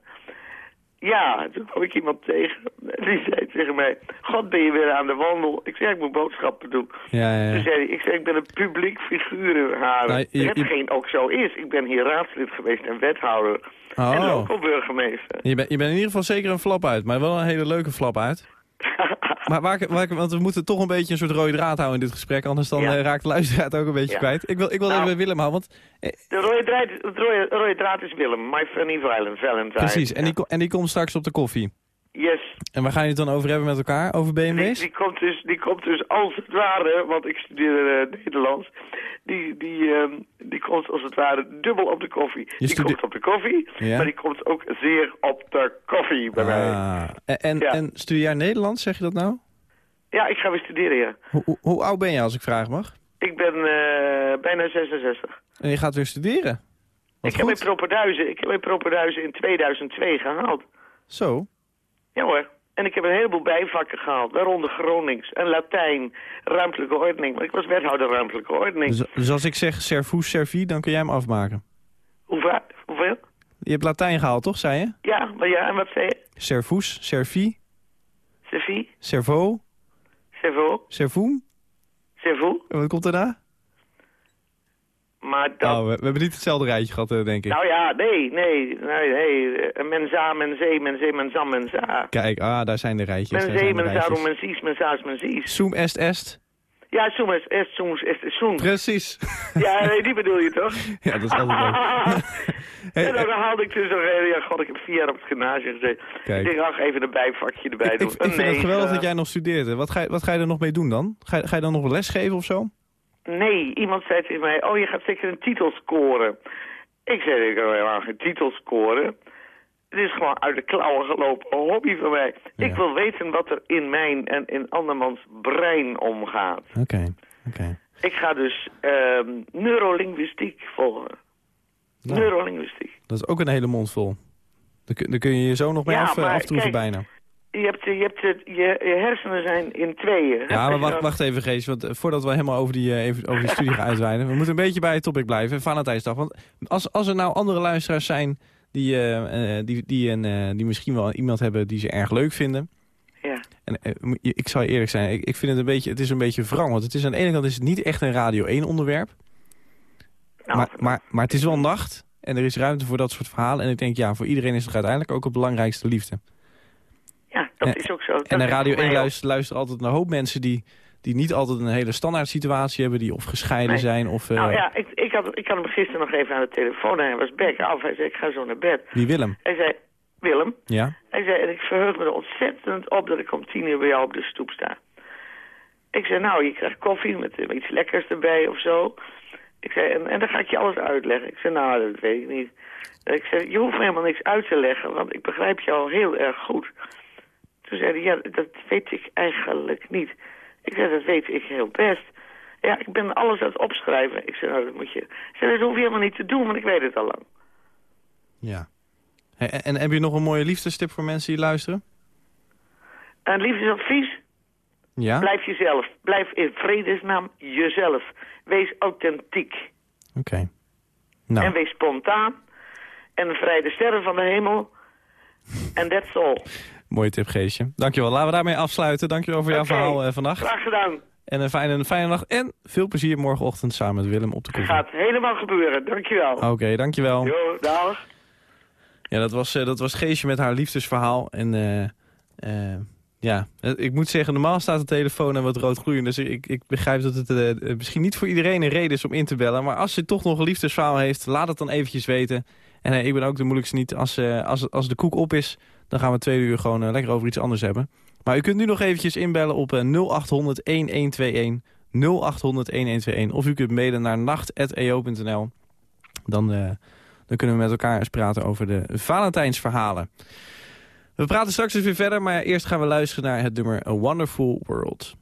Ja, toen kwam ik iemand tegen. Die zei tegen mij, god ben je weer aan de wandel. Ik zei, ik moet boodschappen doen. Ja, ja, Toen zei hij, ik zei, ik ben een publiek figuur in haren. Nou, je- Hetgeen ook zo is. Ik ben hier raadslid geweest en wethouder. En Oh, local burgemeester. je bent je bent in ieder geval zeker een flap uit, maar wel een hele leuke flap uit. Maar waar, waar, want we moeten toch een beetje een soort rode draad houden in dit gesprek, anders dan Ja. eh, raakt de luisteraar het ook een beetje kwijt. Ik wil, ik wil Nou. even Willem houden, want... eh, De rode draad, de rode, rode draad is Willem, my funny violent Valentine. precies, en die, en die komt straks op de koffie. Yes. En waar ga je het dan over hebben met elkaar? Over Die, BMW's? die, komt dus, die komt dus als het ware, want ik studeer eh, Nederlands, die, die, ehm, die komt als het ware dubbel op de koffie. die stude- komt op de koffie, Ja? maar die komt ook zeer op de koffie bij mij. Ah, en, en, Ja. en studeer jij Nederlands, zeg je dat nou? Ja, ik ga weer studeren, ja. Hoe, hoe, hoe oud ben je als ik vragen mag? Ik ben eh, bijna 66. En je gaat weer studeren? Wat ik heb mijn ik heb mijn propenduizen in 2002 gehaald. Zo. Ja hoor. En ik heb een heleboel bijvakken gehaald, waaronder Gronings en Latijn, ruimtelijke ordening. Want ik was wethouder ruimtelijke ordening. Dus, dus als ik zeg servus, servi, dan kun jij hem afmaken. Hoeveel? Je hebt Latijn gehaald, toch, zei je? Ja, maar ja, en wat zei je? Servus, servi, Sophie? servo, Cerveau? servoen. Cerveau? En wat komt daarna? Maar dat... Oh, we, we hebben niet hetzelfde rijtje gehad, eh, denk ik. Nou ja, nee, nee, nee, nee. eh, Mensa, menzee, menzee, menzam, mensa. Kijk, ah, daar zijn de rijtjes. Menzee, rijtjes. mensies, mensaas, mensies. Soem est est. Ja, soemes, est, soemes, est, soem. Precies. Ja, nee, die bedoel je toch? ja, dat is altijd leuk. Hey, en dan haalde ik dus nog, ja, god, ik heb vier jaar op het gymnasium gezeten. Kijk. Ik ach, even een bijvakje erbij ik, doen. ik, vind het geweldig dat jij nog studeert. Wat ga, je, wat ga je er nog mee doen dan? Ga, je- ga je dan nog les geven of zo? Nee, iemand zei tegen mij, oh, je gaat zeker een titel scoren. Ik zei, ik wil helemaal geen titel scoren. Het is gewoon uit de klauwen gelopen hobby van mij. Ja. Ik wil weten wat er in mijn en in andermans brein omgaat. Oké, oké. Ik ga dus ehm neurolinguïstiek volgen. Nou. Neurolinguïstiek. Dat is ook een hele mond vol. Daar kun, je je zo nog mee Ja, af, eh, maar kijk, bijna. Je, hebt, je, hebt je, je hersenen zijn in tweeën. Ja, maar wacht, wacht even, Gees. Want eh, voordat we helemaal over die, eh, even over die studie gaan uitweiden... we moeten een beetje bij het topic blijven. Valentijnsdag. Want als, als er nou andere luisteraars zijn... die, eh, die, die, een, eh, die misschien wel iemand hebben die ze erg leuk vinden... Ja. En ik zal eerlijk zijn, ik, ik vind het een beetje, het is een beetje wrang. Want het is aan de ene kant is het niet echt een Radio 1 onderwerp. Nou, Maar, maar, maar het is wel nacht en er is ruimte voor dat soort verhalen. En ik denk, ja, voor iedereen is het uiteindelijk ook het belangrijkste liefde. Ja, dat en- is ook zo. Dat En naar Radio voor 1 mij ook. luisteren, luisteren altijd een hoop mensen die, die niet altijd een hele standaard situatie hebben. Die of gescheiden Nee. zijn of... eh, Nou ja, ik, ik, had, ik had hem gisteren nog even aan de telefoon en hij was bek af. Hij zei, ik ga zo naar bed. Wie wil hem? Hij zei, Willem, Ja? hij zei, en ik verheug me er ontzettend op dat ik om tien uur bij jou op de stoep sta. Ik zei, nou, je krijgt koffie met, eh, iets lekkers erbij of zo. Ik zei, en, en dan ga ik je alles uitleggen. Ik zei, nou, dat weet ik niet. Ik zei, je hoeft me helemaal niks uit te leggen, want ik begrijp jou heel erg goed. Toen zei hij, ja, dat weet ik eigenlijk niet. Ik zei, dat weet ik heel best. Ja, ik ben alles aan het opschrijven. Ik zei, nou, dat moet je... Ik zei, dat hoef je helemaal niet te doen, want ik weet het al lang. Ja. En, en heb je nog een mooie liefdestip voor mensen die luisteren? En liefdesadvies, Ja? blijf jezelf. Blijf in vredesnaam jezelf. Wees authentiek. Oké. Nou, En wees spontaan. En vrij de sterren van de hemel. En that's all. Mooie tip, Geesje. Dankjewel. Laten we daarmee afsluiten. Dankjewel voor jouw verhaal eh, vannacht. Graag gedaan. En een fijne, een fijne nacht. En veel plezier morgenochtend samen met Willem op de koffie. Gaat helemaal gebeuren. Dankjewel. Oké, dankjewel. Jo, dag. Ja, dat was, eh, dat was Geesje met haar liefdesverhaal. En eh, ja, ik moet zeggen, normaal staat de telefoon en wat rood gloeien. Dus ik, ik begrijp dat het misschien niet voor iedereen een reden is om in te bellen. Maar als je toch nog een liefdesverhaal heeft, laat het dan eventjes weten. En ik ben ook de moeilijkste niet. Als, als, als de koek op is, dan gaan we twee uur gewoon eh, lekker over iets anders hebben. Maar u kunt nu nog eventjes inbellen op eh, 0800 1121. 0800 1121. Of u kunt mailen naar nacht.eo.nl. Dan, eh, dan kunnen we met elkaar eens praten over de Valentijnsverhalen. We praten straks eens weer verder, maar eerst gaan we luisteren naar het nummer A Wonderful World.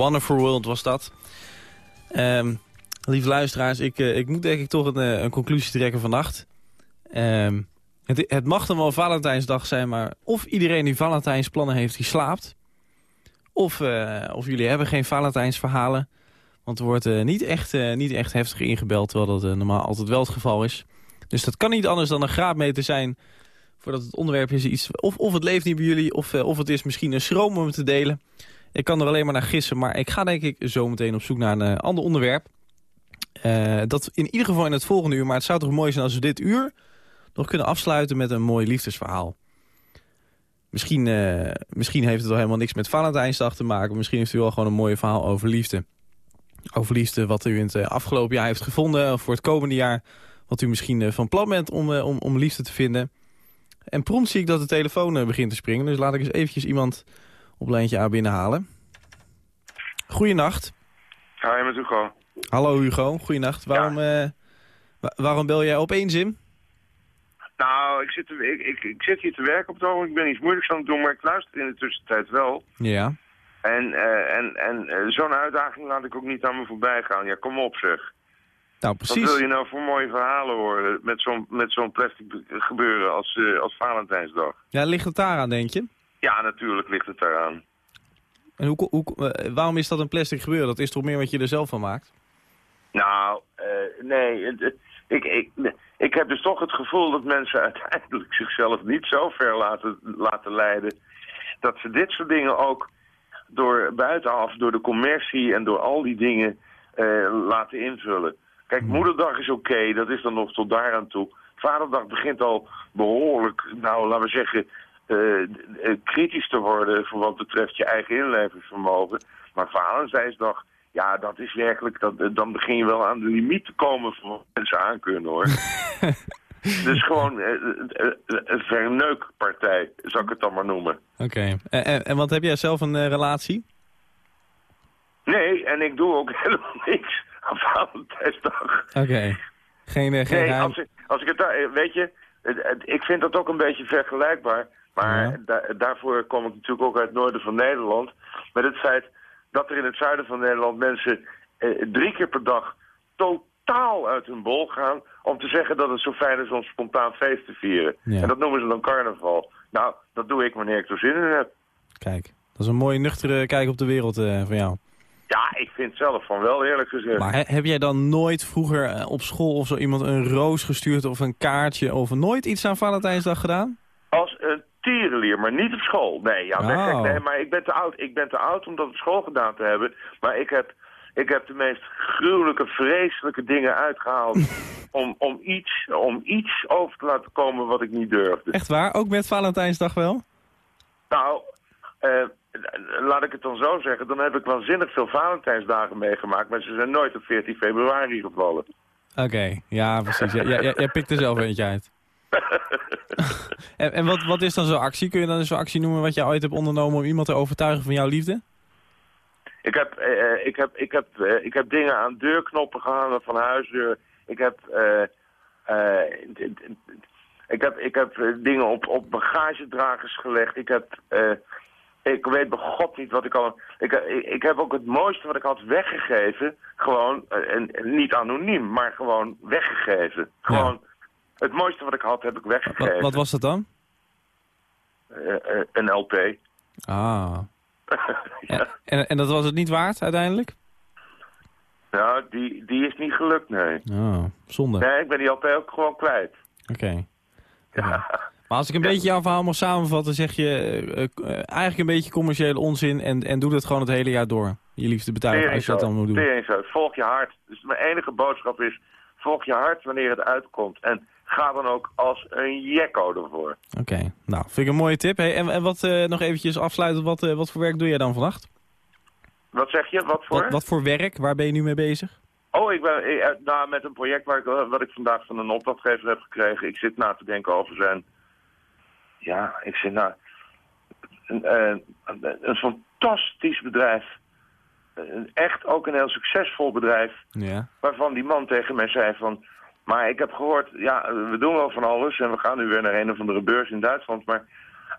Wonderful World was dat. Ehm lieve luisteraars, ik, eh, ik moet denk ik toch een, eh, een conclusie trekken vannacht. Ehm het, het mag dan wel Valentijnsdag zijn, maar of iedereen die Valentijnsplannen heeft, die slaapt. Of, eh, of jullie hebben geen Valentijnsverhalen. Want er wordt niet, echt, niet echt heftig ingebeld, terwijl dat normaal altijd wel het geval is. Dus dat kan niet anders dan een graadmeter zijn voordat het onderwerp is iets... Of, of het leeft niet bij jullie, of, of het is misschien een schroom om te delen. Ik kan er alleen maar naar gissen, maar ik ga denk ik zo meteen op zoek naar een eh, ander onderwerp. Eh, dat in ieder geval in het volgende uur, maar het zou toch mooi zijn als we dit uur nog kunnen afsluiten met een mooi liefdesverhaal. Misschien, eh, misschien heeft het wel helemaal niks met Valentijnsdag te maken. Misschien heeft u wel gewoon een mooi verhaal over liefde. Over liefde wat u in het afgelopen jaar heeft gevonden. Of voor het komende jaar. Wat u misschien van plan bent om, om, om liefde te vinden. En prompt zie ik dat de telefoon begint te springen. Dus laat ik eens eventjes iemand op lijntje A binnenhalen. Goeienacht. Hi, met Hugo. Hallo Hugo, goeienacht. Waarom, eh, wa- waarom bel jij opeens in? Nou, ik zit, te- ik, ik, ik zit hier te werken op het ogenblik. Ik ben iets moeilijks aan het doen, maar ik luister in de tussentijd wel. Ja. En, eh, en, en eh, zo'n uitdaging laat ik ook niet aan me voorbij gaan. Ja, kom op zeg. Nou, Wat precies. wil je nou voor mooie verhalen horen met zo'n met zo'n plastic gebeuren als, als Valentijnsdag? Ja, ligt het daar aan, denk je? Ja, natuurlijk ligt het daaraan. En hoe, hoe, eh, waarom is dat een plastic gebeuren? Dat is toch meer wat je er zelf van maakt? Nou, eh, nee, ik, ik, ik heb dus toch het gevoel dat mensen uiteindelijk zichzelf niet zo ver laten, laten leiden... dat ze dit soort dingen ook door buitenaf, door de commercie en door al die dingen eh, laten invullen. Kijk, moederdag is oké, dat is dan nog tot daaraan toe. Vaderdag begint al behoorlijk, nou laten we zeggen, eh, eh, kritisch te worden voor wat betreft je eigen inlevingsvermogen. Maar Valentijnsdag, ja, dat is werkelijk, dat, eh, dan begin je wel aan de limiet te komen van wat mensen aankunnen hoor. dus gewoon een verneukpartij, zou ik het dan maar noemen. Oké. En, en, en wat heb jij zelf een relatie? Nee, en ik doe ook helemaal niks aan Valentijnsdag. Oké. Geen, eh, geen Nee, als ik, als ik het daar, weet je, ik vind dat ook een beetje vergelijkbaar. Maar Ja. da- daarvoor kom ik natuurlijk ook uit het noorden van Nederland. Met het feit dat er in het zuiden van Nederland mensen eh, drie keer per dag totaal uit hun bol gaan... om te zeggen dat het zo fijn is om spontaan feest te vieren. Ja. En dat noemen ze dan carnaval. Nou, dat doe ik wanneer ik er zin in heb. Kijk, dat is een mooie nuchtere kijk op de wereld eh, van jou. Ja, ik vind zelf van wel, eerlijk gezegd. Maar he- heb jij dan nooit vroeger eh, op school of zo iemand een roos gestuurd of een kaartje of nooit iets aan Valentijnsdag gedaan? Als een tierenlier, maar niet op school. Nee, ja, Oh. gek. nee, maar ik ben te oud. Ik ben te oud om dat op school gedaan te hebben. Maar ik heb, ik heb de meest gruwelijke, vreselijke dingen uitgehaald... om, om, iets, om iets over te laten komen wat ik niet durfde. Echt waar? Ook met Valentijnsdag wel? Nou, eh, laat ik het dan zo zeggen. Dan heb ik waanzinnig veel Valentijnsdagen meegemaakt... maar ze zijn nooit op 14 februari gevallen. Oké, ja precies. Ja, ja, ja, jij pikt er zelf eentje uit. en en wat, wat is dan zo'n actie? Kun je dan zo'n actie noemen wat je ooit hebt ondernomen om iemand te overtuigen van jouw liefde? Ik heb, eh, ik, heb, ik, heb, eh, ik heb dingen aan deurknoppen gehangen van huisdeur. Ik heb, eh, eh, ik heb, ik heb eh, dingen op, op bagagedragers gelegd. Ik heb, eh, ik weet bij god niet wat ik al... Ik, ik, heb ook het mooiste wat ik had weggegeven. Gewoon, eh, en, en niet anoniem, maar gewoon weggegeven. Gewoon, het mooiste wat ik had heb ik weggegeven. wat was dat dan? Eh, eh, een LP. Ah. ja. En, en dat was het niet waard uiteindelijk? Nou, die, die is niet gelukt, nee. Oh, zonde. Nee, ik ben die LP ook gewoon kwijt. Oké. Maar als ik een beetje jouw verhaal mag samenvatten, zeg je eh, eigenlijk een beetje commerciële onzin en, en doe dat gewoon het hele jaar door. Je liefde betuigen als je dat dan moet doen. Volg je hart. Dus mijn enige boodschap is, volg je hart wanneer het uitkomt. En ga dan ook als een jekko ervoor. Oké, nou, vind ik een mooie tip. Hey, en, en wat eh, nog eventjes afsluiten, wat, eh, wat voor werk doe jij dan vannacht? Wat zeg je? Wat voor? Wat, wat voor werk? Waar ben je nu mee bezig? Oh, ik ben eh, nou, met een project waar ik, wat ik vandaag van een opdrachtgever heb gekregen. Ik zit na te denken over zijn... Ja, ik zit na... Een, een, een fantastisch bedrijf. Echt ook een heel succesvol bedrijf. Ja. Waarvan die man tegen mij zei van... Maar ik heb gehoord, ja, we doen wel van alles en we gaan nu weer naar een of andere beurs in Duitsland. Maar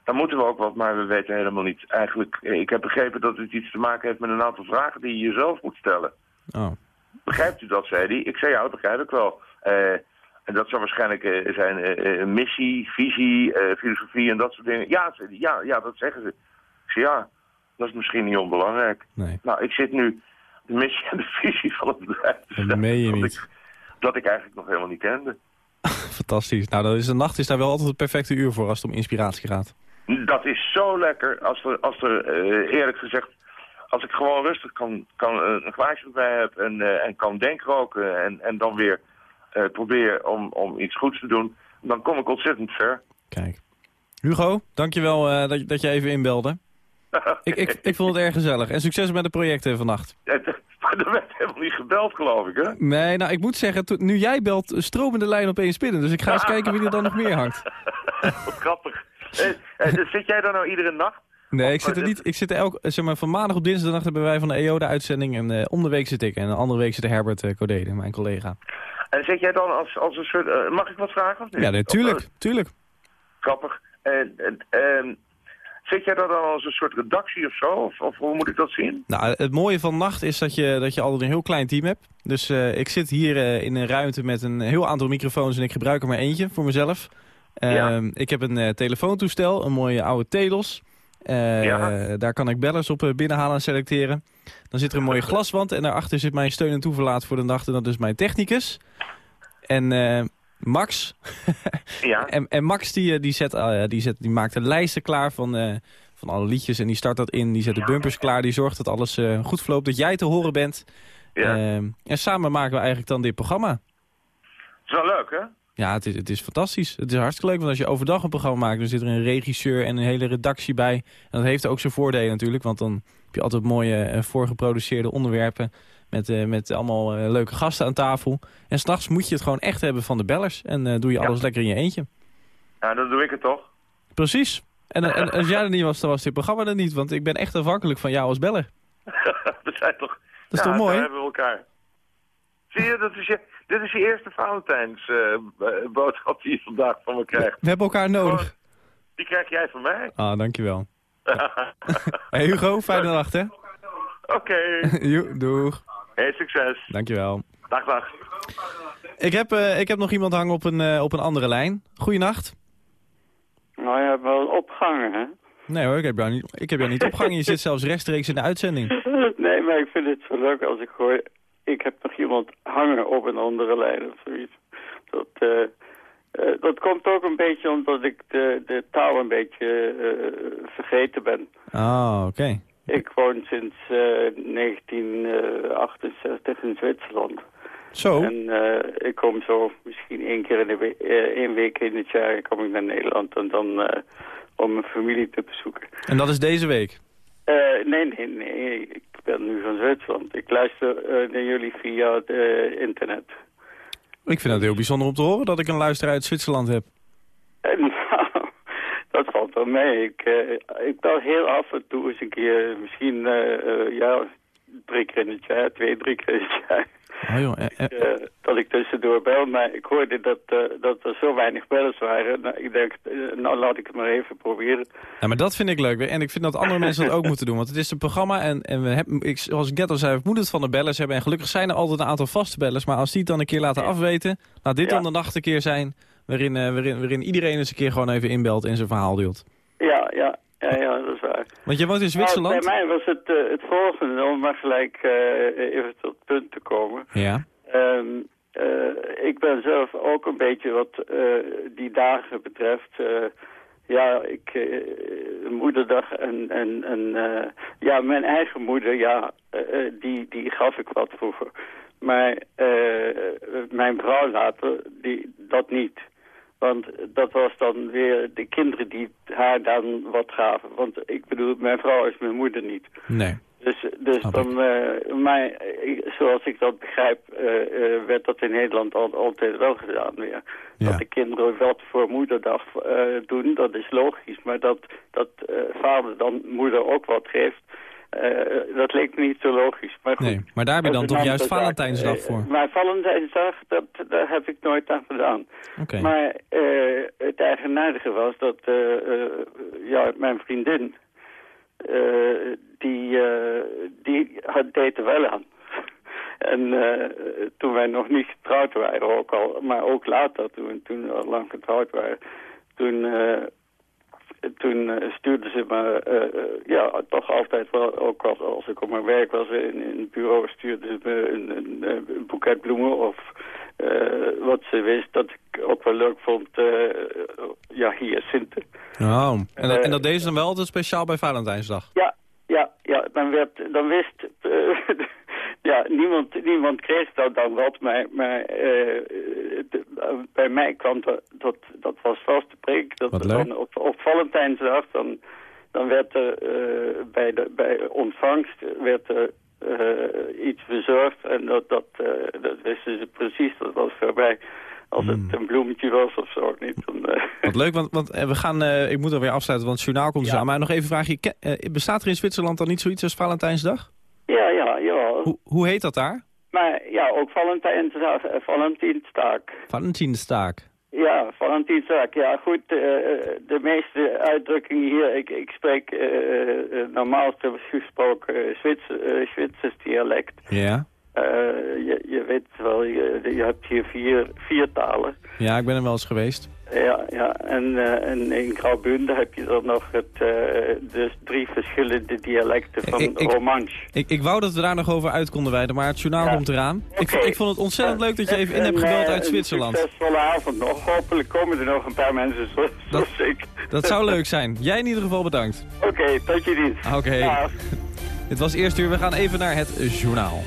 dan moeten we ook wat, maar we weten helemaal niet. Eigenlijk, ik heb begrepen dat het iets te maken heeft met een aantal vragen die je jezelf moet stellen. Oh. Begrijpt u dat, zei hij? Ik zei, ja, dat begrijp ik wel. Eh, en dat zou waarschijnlijk eh, zijn eh, missie, visie, filosofie en dat soort dingen. Ja, zei hij, ja, ja, dat zeggen ze. Ik zei, ja, dat is misschien niet onbelangrijk. Nee. Nou, ik zit nu de missie en de visie van het bedrijf Dat meen je niet. Dat ik eigenlijk nog helemaal niet kende. Fantastisch. Nou, dan is de nacht is daar wel altijd het perfecte uur voor als het om inspiratie gaat. Dat is zo lekker als er, als er eh, eerlijk gezegd, als ik gewoon rustig kan, kan eh, een glaasje erbij heb en, eh, en kan denkroken en, en dan weer probeer om, om iets goeds te doen, dan kom ik ontzettend ver. Kijk. Hugo, dankjewel dat, dat je even inbelde. Ik, ik, ik vond het erg gezellig. En succes met de projecten vannacht. Maar er werd helemaal niet gebeld, geloof ik, hè? Nee, nou, ik moet zeggen, nu jij belt, stromen de lijn opeens spinnen. Dus ik ga eens kijken wie er dan nog meer hangt. Wat grappig. Eh, eh, dus zit jij dan nou iedere nacht? Nee, ik zit er niet. Ik zit er elk, zeg maar, van maandag op dinsdag hebben wij van de EO de uitzending. En eh, om de week zit ik. En de andere week zit Herbert uh, Codede, mijn collega. En zit jij dan als, als een soort... eh, mag ik wat vragen of niet? Ja, natuurlijk. tuurlijk. Grappig. En, en, en zit jij daar dan als een soort redactie of zo? Of, of hoe moet ik dat zien? Nou, het mooie van Nacht is dat je, dat je altijd een heel klein team hebt. Dus eh, ik zit hier eh, in een ruimte met een heel aantal microfoons en ik gebruik er maar eentje voor mezelf. Ehm, Ik heb een eh, telefoontoestel, een mooie oude Telos. Ja. Daar kan ik bellers op binnenhalen en selecteren. Dan zit er een mooie glaswand en daarachter zit mijn steun en toeverlaat voor de nacht. En dat is mijn technicus. En eh, Max. Ja. en, en Max die, eh, die, zet, eh, die, zet, die maakt de lijsten klaar van, eh, van alle liedjes. En die start dat in. Die zet de bumpers klaar. Die zorgt dat alles goed verloopt. Dat jij te horen bent. Ja. Ehm, en samen maken we eigenlijk dan dit programma. Het is wel leuk, hè? Ja, het is, het is fantastisch. Het is hartstikke leuk, want als je overdag een programma maakt... dan zit er een regisseur en een hele redactie bij. En dat heeft ook zijn voordelen natuurlijk, want dan heb je altijd mooie voorgeproduceerde onderwerpen... met, eh, met allemaal eh, leuke gasten aan tafel. En s'nachts moet je het gewoon echt hebben van de bellers. En eh, doe je alles lekker in je eentje. Ja, dan doe ik het toch? Precies. En, en als jij er niet was, dan was dit programma er niet. Want ik ben echt afhankelijk van jou als beller. We zijn toch... Dat is ja, toch mooi? hebben we elkaar. Zie je, dat is je, dit is je eerste Valentijns eh, b- boodschap die je vandaag van me krijgt. We hebben elkaar nodig. Die krijg jij van mij. Ah, dankjewel. Hey Hugo, fijne nacht hè. Oké. Doeg. Hey, succes. Dankjewel. Dag, dag. Ik heb, eh, ik heb nog iemand hangen op een, eh, op een andere lijn. Goeienacht. Nou, je hebt wel opgehangen, hè? Nee hoor, ik heb, jou niet, ik heb jou niet opgehangen. Je zit zelfs rechtstreeks in de uitzending. nee, maar ik vind het zo leuk als ik hoor... Ik heb nog iemand hangen op een andere lijn of zoiets. Dat, eh, dat komt ook een beetje omdat ik de, de taal een beetje eh, vergeten ben. Ah, oké. Ik woon sinds eh, 1968 in Zwitserland. Zo. En eh, ik kom zo misschien één keer in de we- eh, één week in het jaar kom ik naar Nederland. En dan eh, om mijn familie te bezoeken. En dat is deze week. Eh, nee, nee, nee. Ik ben nu van Zwitserland. Ik luister eh, naar jullie via het eh, internet. Ik vind het heel bijzonder om te horen dat ik een luisteraar uit Zwitserland heb. Valt wel mee. Ik, eh, ik bel heel af en toe eens een keer, misschien eh, eh, ja, drie keer in het jaar, twee, drie keer in het jaar. Oh joh, eh, eh, eh, dat ik tussendoor bel, maar ik hoorde dat, dat er zo weinig bellers waren. Nou, ik denk, nou laat ik het maar even proberen. ja, maar dat vind ik leuk. En ik vind dat andere mensen dat ook moeten doen. Want het is een programma en, en we hebben, ik, zoals ik net al zei, we moeten het van de bellers hebben. En gelukkig zijn er altijd een aantal vaste bellers. Maar als die het dan een keer laten afweten, laat dit Ja. dan de nacht een keer zijn... Waarin, eh, waarin, waarin iedereen eens een keer gewoon even inbelt en zijn verhaal deelt. Ja, ja, ja, ja, dat is waar. Want je woont in Zwitserland? Nou, bij mij was het, eh, het volgende, om maar gelijk eh, even tot het punt te komen. Ja. Ehm, eh, ik ben zelf ook een beetje wat eh, die dagen betreft. ja, ik, moederdag en, en, en ja, mijn eigen moeder, ja, die, die gaf ik wat vroeger. Maar eh, mijn vrouw later, die, dat niet. Want dat was dan weer de kinderen die haar dan wat gaven. Want ik bedoel, mijn vrouw is mijn moeder niet. Nee. Dus, dus dan, eh, maar eh, zoals ik dat begrijp, eh, werd dat in Nederland al, altijd wel gedaan weer. Dat de kinderen wat voor moederdag doen, dat is logisch. Maar dat, dat vader dan moeder ook wat geeft, Eh, dat leek me niet zo logisch. Maar goed, Nee, maar daar heb je dan toch juist. Valentijnsdag Eh, voor. Maar Valentijnsdag, dat, daar heb ik nooit aan gedaan. Oké. Maar eh, het eigenaardige was dat ja, mijn vriendin, die, die had, deed er wel aan. En eh, toen wij nog niet getrouwd waren, ook al, maar ook later, toen, toen we al lang getrouwd waren, toen, eh, toen eh, stuurde ze me, eh, eh, ja, toch altijd wel, ook als, als ik op mijn werk was in, in het bureau, stuurde ze me een, een, een boeket bloemen of eh, wat ze wist dat ik ook wel leuk vond, ja, hier Sinten. Oh. En, dat, en dat deed ze dan wel altijd speciaal bij Valentijnsdag? Ja, ja, ja, dan, werd, dan wist... ja, niemand, niemand kreeg dat dan wat, maar, maar eh, de- bij mij kwam dat, dat, dat was vast de prik. Dat Wat leuk. dan op, op Valentijnsdag, dan, dan werd er eh, bij, de, bij ontvangst werd er eh, iets bezorgd. En dat, dat, dat wisten ze precies, dat was voorbij. Als Hmm. het een bloemetje was of zo, niet. Dan, Wat leuk, want, want we gaan, ik moet er weer afsluiten, want het journaal komt dus Ja. aan. Maar nog even een vraagje, bestaat er in Zwitserland dan niet zoiets als Valentijnsdag? Hoe, hoe heet dat daar? Maar ja, ook Valentijnsdag, eh, Valentijnsdag. Valentijnsdag. Ja, Valentijnsdag. Ja, goed, eh, de meeste uitdrukkingen hier, ik, ik spreek eh, eh, normaal gesproken eh, eh, Zwitsers dialect. Ja. Eh, je, je weet wel, je, je hebt hier vier, vier talen. Ja, ik ben er wel eens geweest. Ja, ja. En, eh, en in Graubünden heb je dan nog het, eh, dus drie verschillende dialecten van Ik- ik- Romansch. Ik, ik wou dat we daar nog over uit konden wijden, maar het journaal Ja. komt eraan. Ik, ik vond het ontzettend leuk dat je even in hebt En, gebeld eh, uit Zwitserland. Een succesvolle avond nog. Hopelijk komen er nog een paar mensen zo- Dat- zoals ik. Dat zou leuk zijn. Jij in ieder geval bedankt. Oké, tot je dienst. Oké. Dag. Dit was het eerste uur. We gaan even naar het journaal.